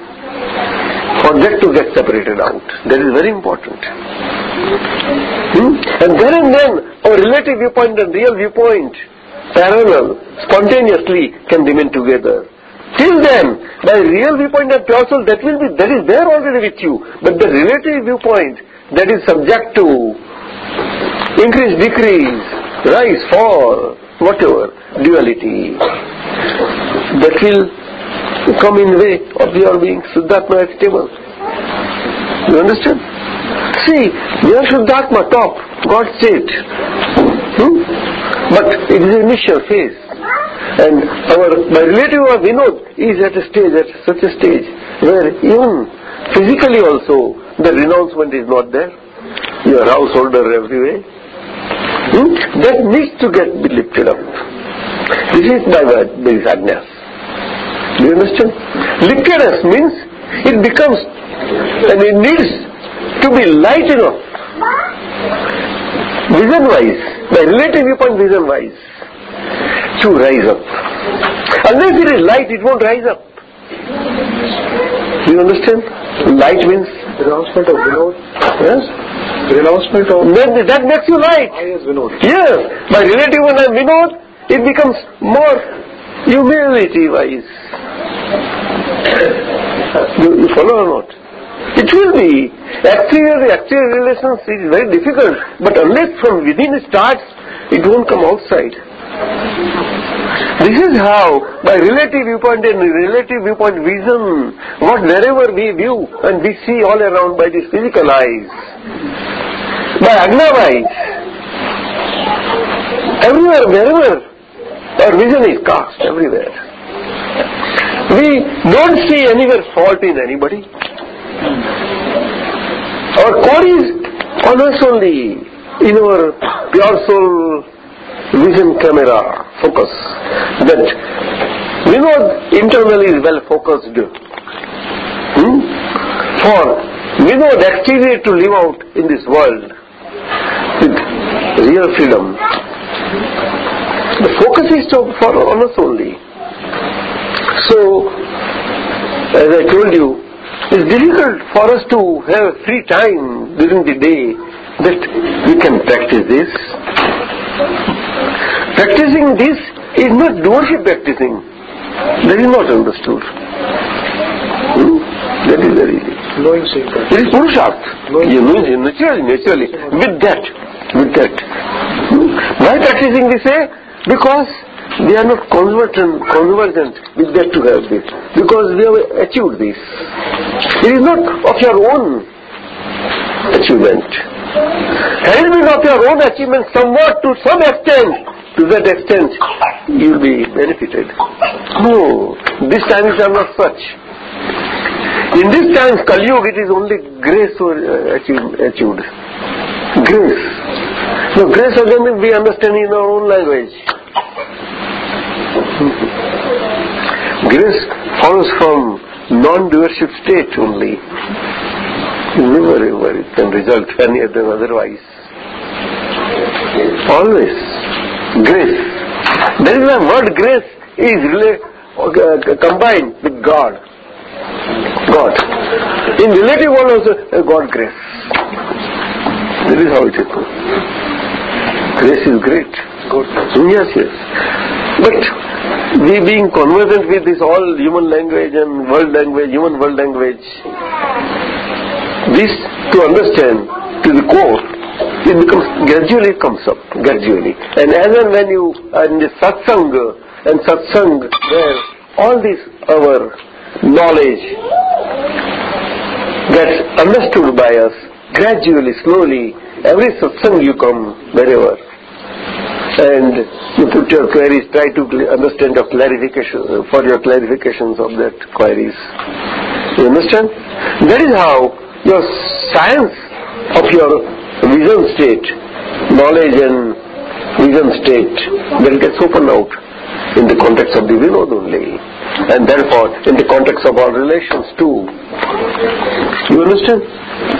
for that to get separated out. That is very important. Hmm? And then and then our relative viewpoint and real viewpoint parallel, spontaneously can remain together. Till then, by real viewpoint and pure soul, that will be that is there already with you. But the relative viewpoint that is subject to increase, decrease, rise, fall, whatever, duality, that will come in the way of your being Siddhartha at table. You understand? See, are Shuddhatma, top, God state. Hmm? But it is initial phase. And our my relative of Vinod is at a stage, at such a stage, where even physically also the renouncement is not there. Your householder everywhere. Hmm? That needs to get lifted up. This is by his agnes. Do you understand? Liftedness means it becomes and it needs to be light enough, vision wise, by relative viewpoint vision wise, to rise up. Unless it is light, it won't rise up. Do you understand? Light means renouncement of Vinod. Yes? Renouncement of Then that makes you light. I Vinod. Yes. By relative and Vinod, it becomes more humility wise. You, you follow or not? It will be. Exterior, exterior relations is very difficult, but unless from within it starts, it won't come outside. This is how, by relative viewpoint and relative viewpoint vision, what wherever we view and we see all around by these physical eyes, by Agna eyes, everywhere, wherever, our vision is cast, everywhere. We don't see anywhere fault in anybody. Our core is us only, in our pure soul vision camera focus. That Vinod internally is well focused. Hmm? For Vinod exterior to live out in this world with real freedom. The focus is to, for on us only. So, as I told you, it's difficult for us to have free time during the day that we can practice this. Practicing this is not doership practicing. That is not understood. Hmm? That is very easy. Knowing It is Purusharth. You know, naturally, naturally. With that, with that. Hmm? Why practicing this way? Because we are not convergent, convergent with that to have this. Because they have achieved this. It is not of your own achievement. Had it been of your own achievement somewhat to some extent, to that extent you will be benefited. No, this time is not such. In this time, Kali Yuga, it is only grace or uh, achieved, achieved. Grace. No, grace again we understand in our own language. Grace follows from non-doership state only. Never ever it can result any other otherwise. Always. Grace. That is why word grace is rela- uh, combined with God. God. In relative world also, uh, God grace. That is how it is. Grace is great. Good. Yes, yes. But we being conversant with this all human language and world language, human world language, this to understand to the core, it becomes gradually comes up, gradually. And as and when you are in the satsang and satsang where all this our knowledge gets understood by us gradually, slowly, every satsang you come wherever and you put your queries, try to understand your clarification, for your clarifications of that queries. You understand? That is how your science of your vision state, knowledge and vision state, that gets opened out in the context of the Vinod only. And therefore, in the context of our relations too. You understand?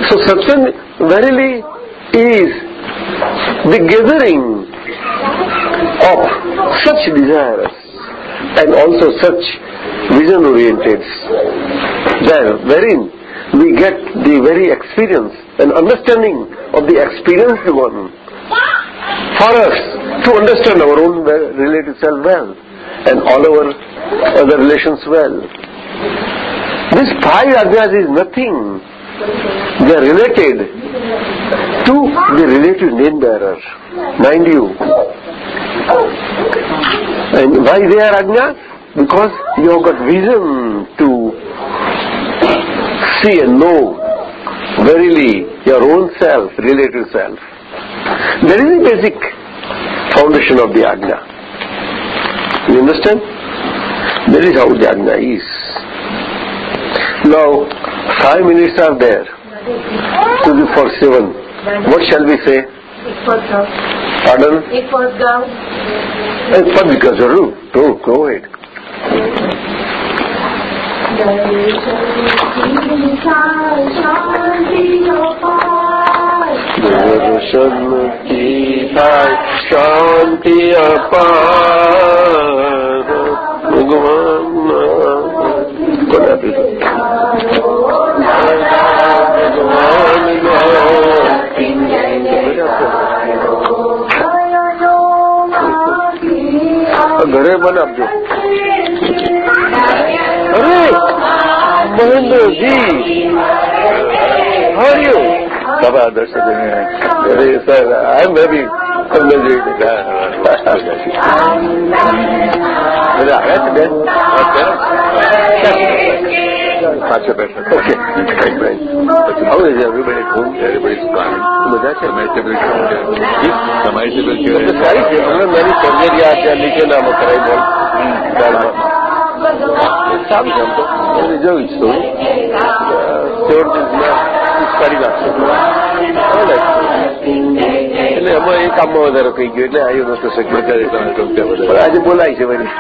So satsang verily is the gathering of such desires and also such vision oriented there wherein we get the very experience and understanding of the experienced one for us to understand our own relative self well and all our other relations well. This five ajnas is nothing. They are related to the relative name bearer. Mind you, and why they are ajnas? Because you have got vision to see and know verily your own self, relative self. That is the basic foundation of the ajna. You understand? That is how the ajna is. Now, five minutes are there to be for seven. What shall we say? एक पद गाओ Pardon? एक पद गाओ एक पद का जरूर तो गो इट दर्शन की शांति अपार भगवान भगवान ઘરે બનાવજો. અરે, મહેન્દ્રજી. હરિયો બાબા દર્શક અરે, સર, આઈ એમ વેરી તમને જોઈ બધા આવ્યા છે બેન? પાછળ બેઠા okay. Right right how is everybody home everybody fine બધા છે? તમારી તબિયત તમારી તબિયત કેવી સારી છે? મારી સર્જરી આ ત્યાં નીચેનામાં કરાવી બોલ. ગાડમાં સારું છે આમ તો. એને જોયું જ છું સારી કરી નાખશે એટલે એમાં એ કામમાં વધારો થઈ ગયો. એટલે આવ્યો તમે શક્ય પણ આજે બોલાય છે વળી.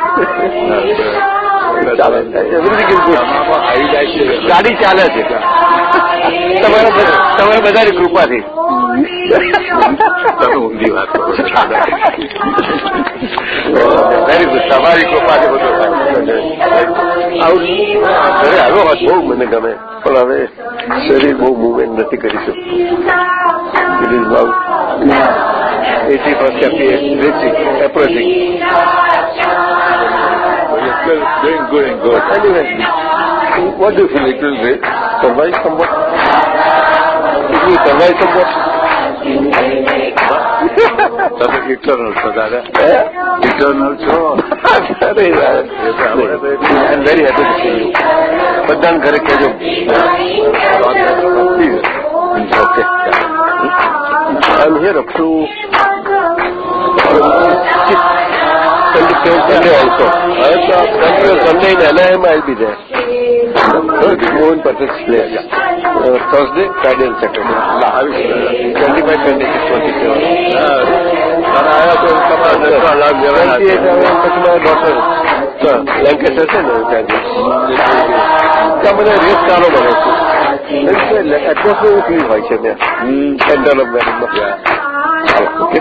ચાલે ગાડી ચાલે છે. તમારા બધા- તમારા બધાની કૃપાથી. ઊંધી વાત વેરી ગુડ તમારી કૃપાથી બધું આવું ઘરે આવ્યો વાત બહુ મને ગમે. પણ હવે શરીર બહુ મુવમેન્ટ નથી કરી શકતું. Is now at first Oh, we are still doing good and good. Anyway, what do you feel? It will be survive somewhat? It will survive somewhat? Some eternal, Sadara. Yeah. Eh? Eternal, so. अरे यार I am very happy to see you मतदान करे के जो okay I am here up to Sunday, till Sunday also. Right, so come to Sunday in NIM, I'll be there. Good, moon but it's place. Yeah. Uh, Thursday, Friday and Saturday. Yeah, I will 25, 26, 27. Yeah. आया तो उनका लाभ देना doctor લેન્કેસ્ટર છે ને ત્યાં બધા race કારો બને છે એટમોસ્ફિયર ફીલ હોય છે ત્યાં સેન્ટર ઓફ ઓકે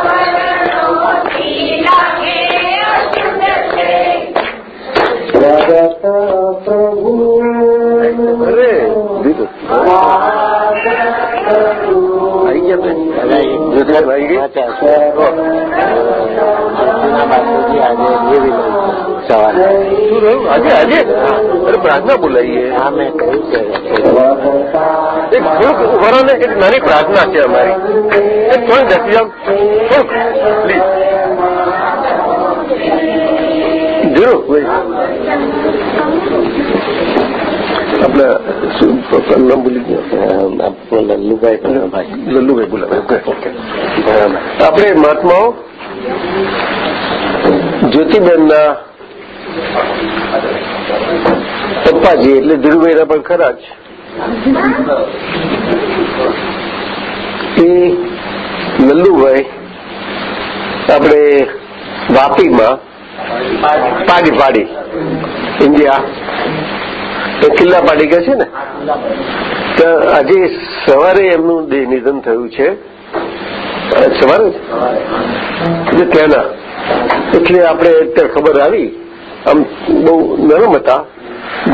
આજે? આજે અરે પ્રાર્થના બોલાવીએ. એક થોડુંક ને એક નાની પ્રાર્થના છે અમારી. એક થોડી બેસી જાઓ થોડુંક પ્લીઝ જરૂર આપણે શું નામ ભૂલી ગયો? લલ્લુભાઈ લલ્લુભાઈ બોલાવે આપણે મહાત્માઓ જ્યોતિબેનના પપ્પાજી, એટલે ધીરુભાઈના પણ ખરા જ. એ નંદુભાઈ, આપણે વાપીમાં પાડી પાડી, ઇન્ડિયા. તો કિલ્લા પાડી ગયા છે ને? તો આજે સવારે એમનું દેહ નિધન થયું છે. સવારે જ? ત્યાંના. એટલે આપણે અત્યારે ખબર આવી આમ બહુ નરમ હતા.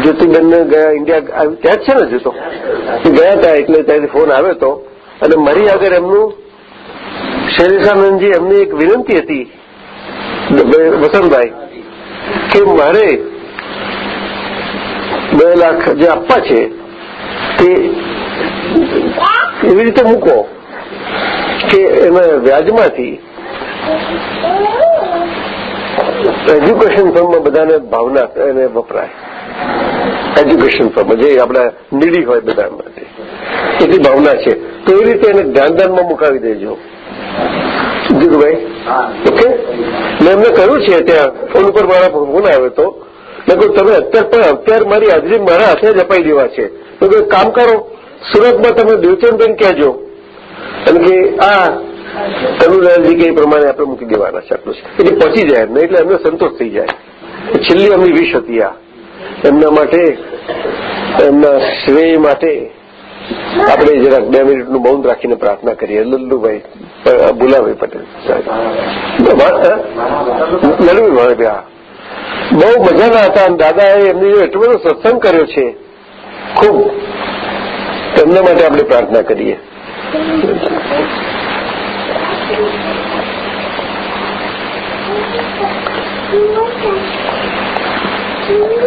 જ્યોતિબેનને ગયા ઇન્ડિયા ત્યાં જ છે ને જતો ગયા હતા એટલે ત્યાંથી ફોન આવ્યો હતો અને મારી આગળ એમનું શૈલેષાનંદજી એમની એક વિનંતી હતી વસંતભાઈ, કે મારે બે લાખ જે આપવા છે, તે એવી રીતે મૂકો, કે એના વ્યાજમાંથી એજ્યુકેશન ફર્મમાં બધાને ભાવના એને વપરાય. એજ્યુકેશન ફર્મ જે આપણા નીડી હોય બધા માટે. એટલી ભાવના છે. તો એ રીતે એને ધ્યાનદાનમાં મુકાવી દેજો. જીતુભાઈ? ઓકે? મેં એમને કહ્યું છે ત્યાં ફોન ઉપર મારા ફોન આવ્યો હતો. મેં કહ્યું, તમે અત્યારે પણ અત્યારે મારી હાજરી મારા હાથે જ અપાઈ દેવા છે. તો કે કામ કરો. સુરતમાં તમે દેવચંદબેન કહેજો. અને કે આ કરુણાજી કે એ પ્રમાણે આપણે મૂકી દેવાના છે આટલું છે એટલે પહોંચી જાય એમને એટલે એમને સંતોષ થઈ જાય. છેલ્લી એમની વિશ હતી આ. એમના માટે એમના શ્રેય માટે આપણે જરાક બે મિનિટનું મૌન રાખીને પ્રાર્થના કરીએ. લલ્લુભાઈ ભુલાભાઈ પટેલ લલ્લુભાઈ હા. બહુ મજાના હતા અને દાદાએ એમની એટલો બધો સત્સંગ કર્યો છે. ખૂબ. તેમના માટે આપણે પ્રાર્થના કરીએ. Thank you.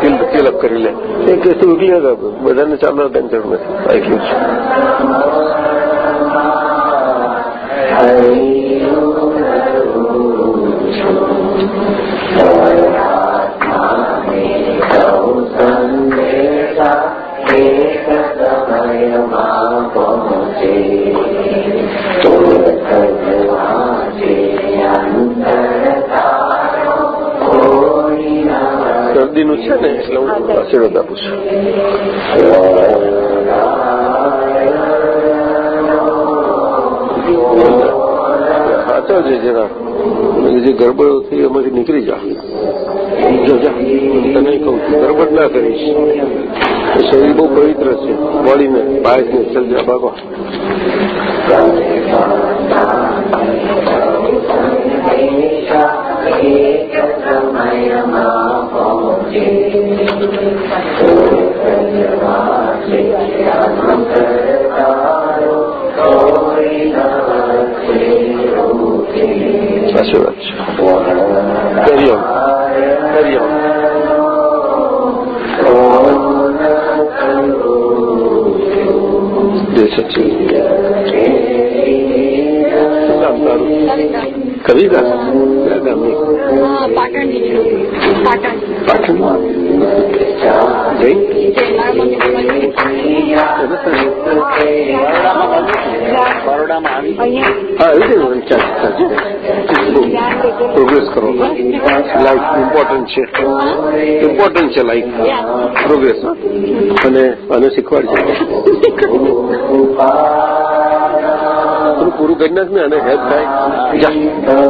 فیلپ کر لے۔ اٹھلی گا بدھا سامنے بن کر શરદીનું છે ને એટલે હું આશીર્વાદ આપું છું. સાચવજે જરા જે ગરબડ થઈ એમાંથી નીકળી જો જા. તને કહું છું ગરબડ ના કરીશ. એ શરીર બહુ પવિત્ર છે બોડીને બાળકને સર્જા સાચી આશીર્વાદ છે સચિવ નામ તારું કવિતા પાટણમાં બરોડામાં હા એવી પ્રોગ્રેસ કરો લાઈફ ઇમ્પોર્ટન્ટ છે ઇમ્પોર્ટન્ટ છે લાઈફ પ્રોગ્રેસ અને અને શીખવાડજો થોડું પૂરું કરી નાખ ને અને હેલ્પ થાય જા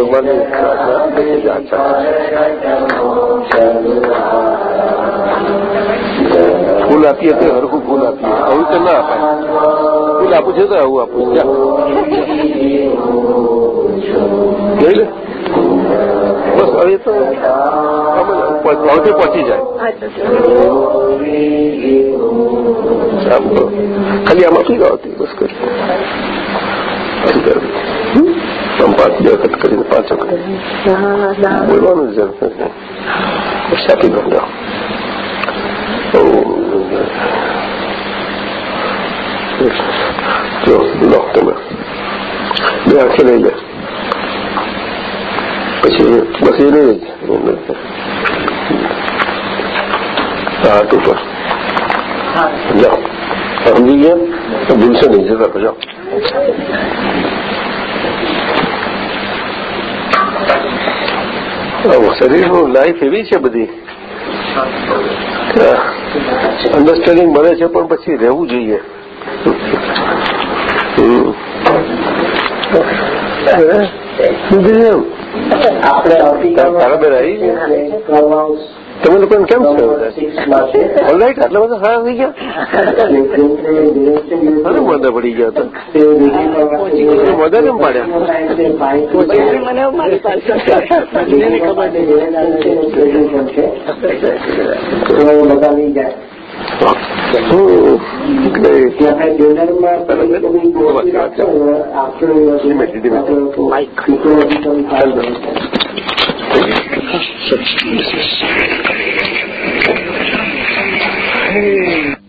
ભગવાનની પ્રાર્થના કરી જા ફૂલ આપીએ તો હરખું ફૂલ આપીએ. આવું તો ના અપાય. ફૂલ આપું છે તો આવું આપું જોઈ લે. બસ હવે તો પહોંચે પહોંચી જાય. ખાલી આમાં શું દો الأنباط جاءت تقريبا فاتك لا لا وما نزلت والساكن هنا لقطنا بأكل إليه بس إليه عاطفة لا. أغنية بدون سنة جزاك الله. શરીરનું લાઈફ એવી છે બધી. અન્ડરસ્ટેન્ડિંગ મળે છે પણ પછી રહેવું જોઈએ. તારા બેન તમે લોકો કેમ છે? ઓલરાઈટ આટલા બધા સારા થઈ ગયા? મોદા પડી ગયા હતા મોદા કેમ પાડ્યા? મને મારી Jesus. Hey.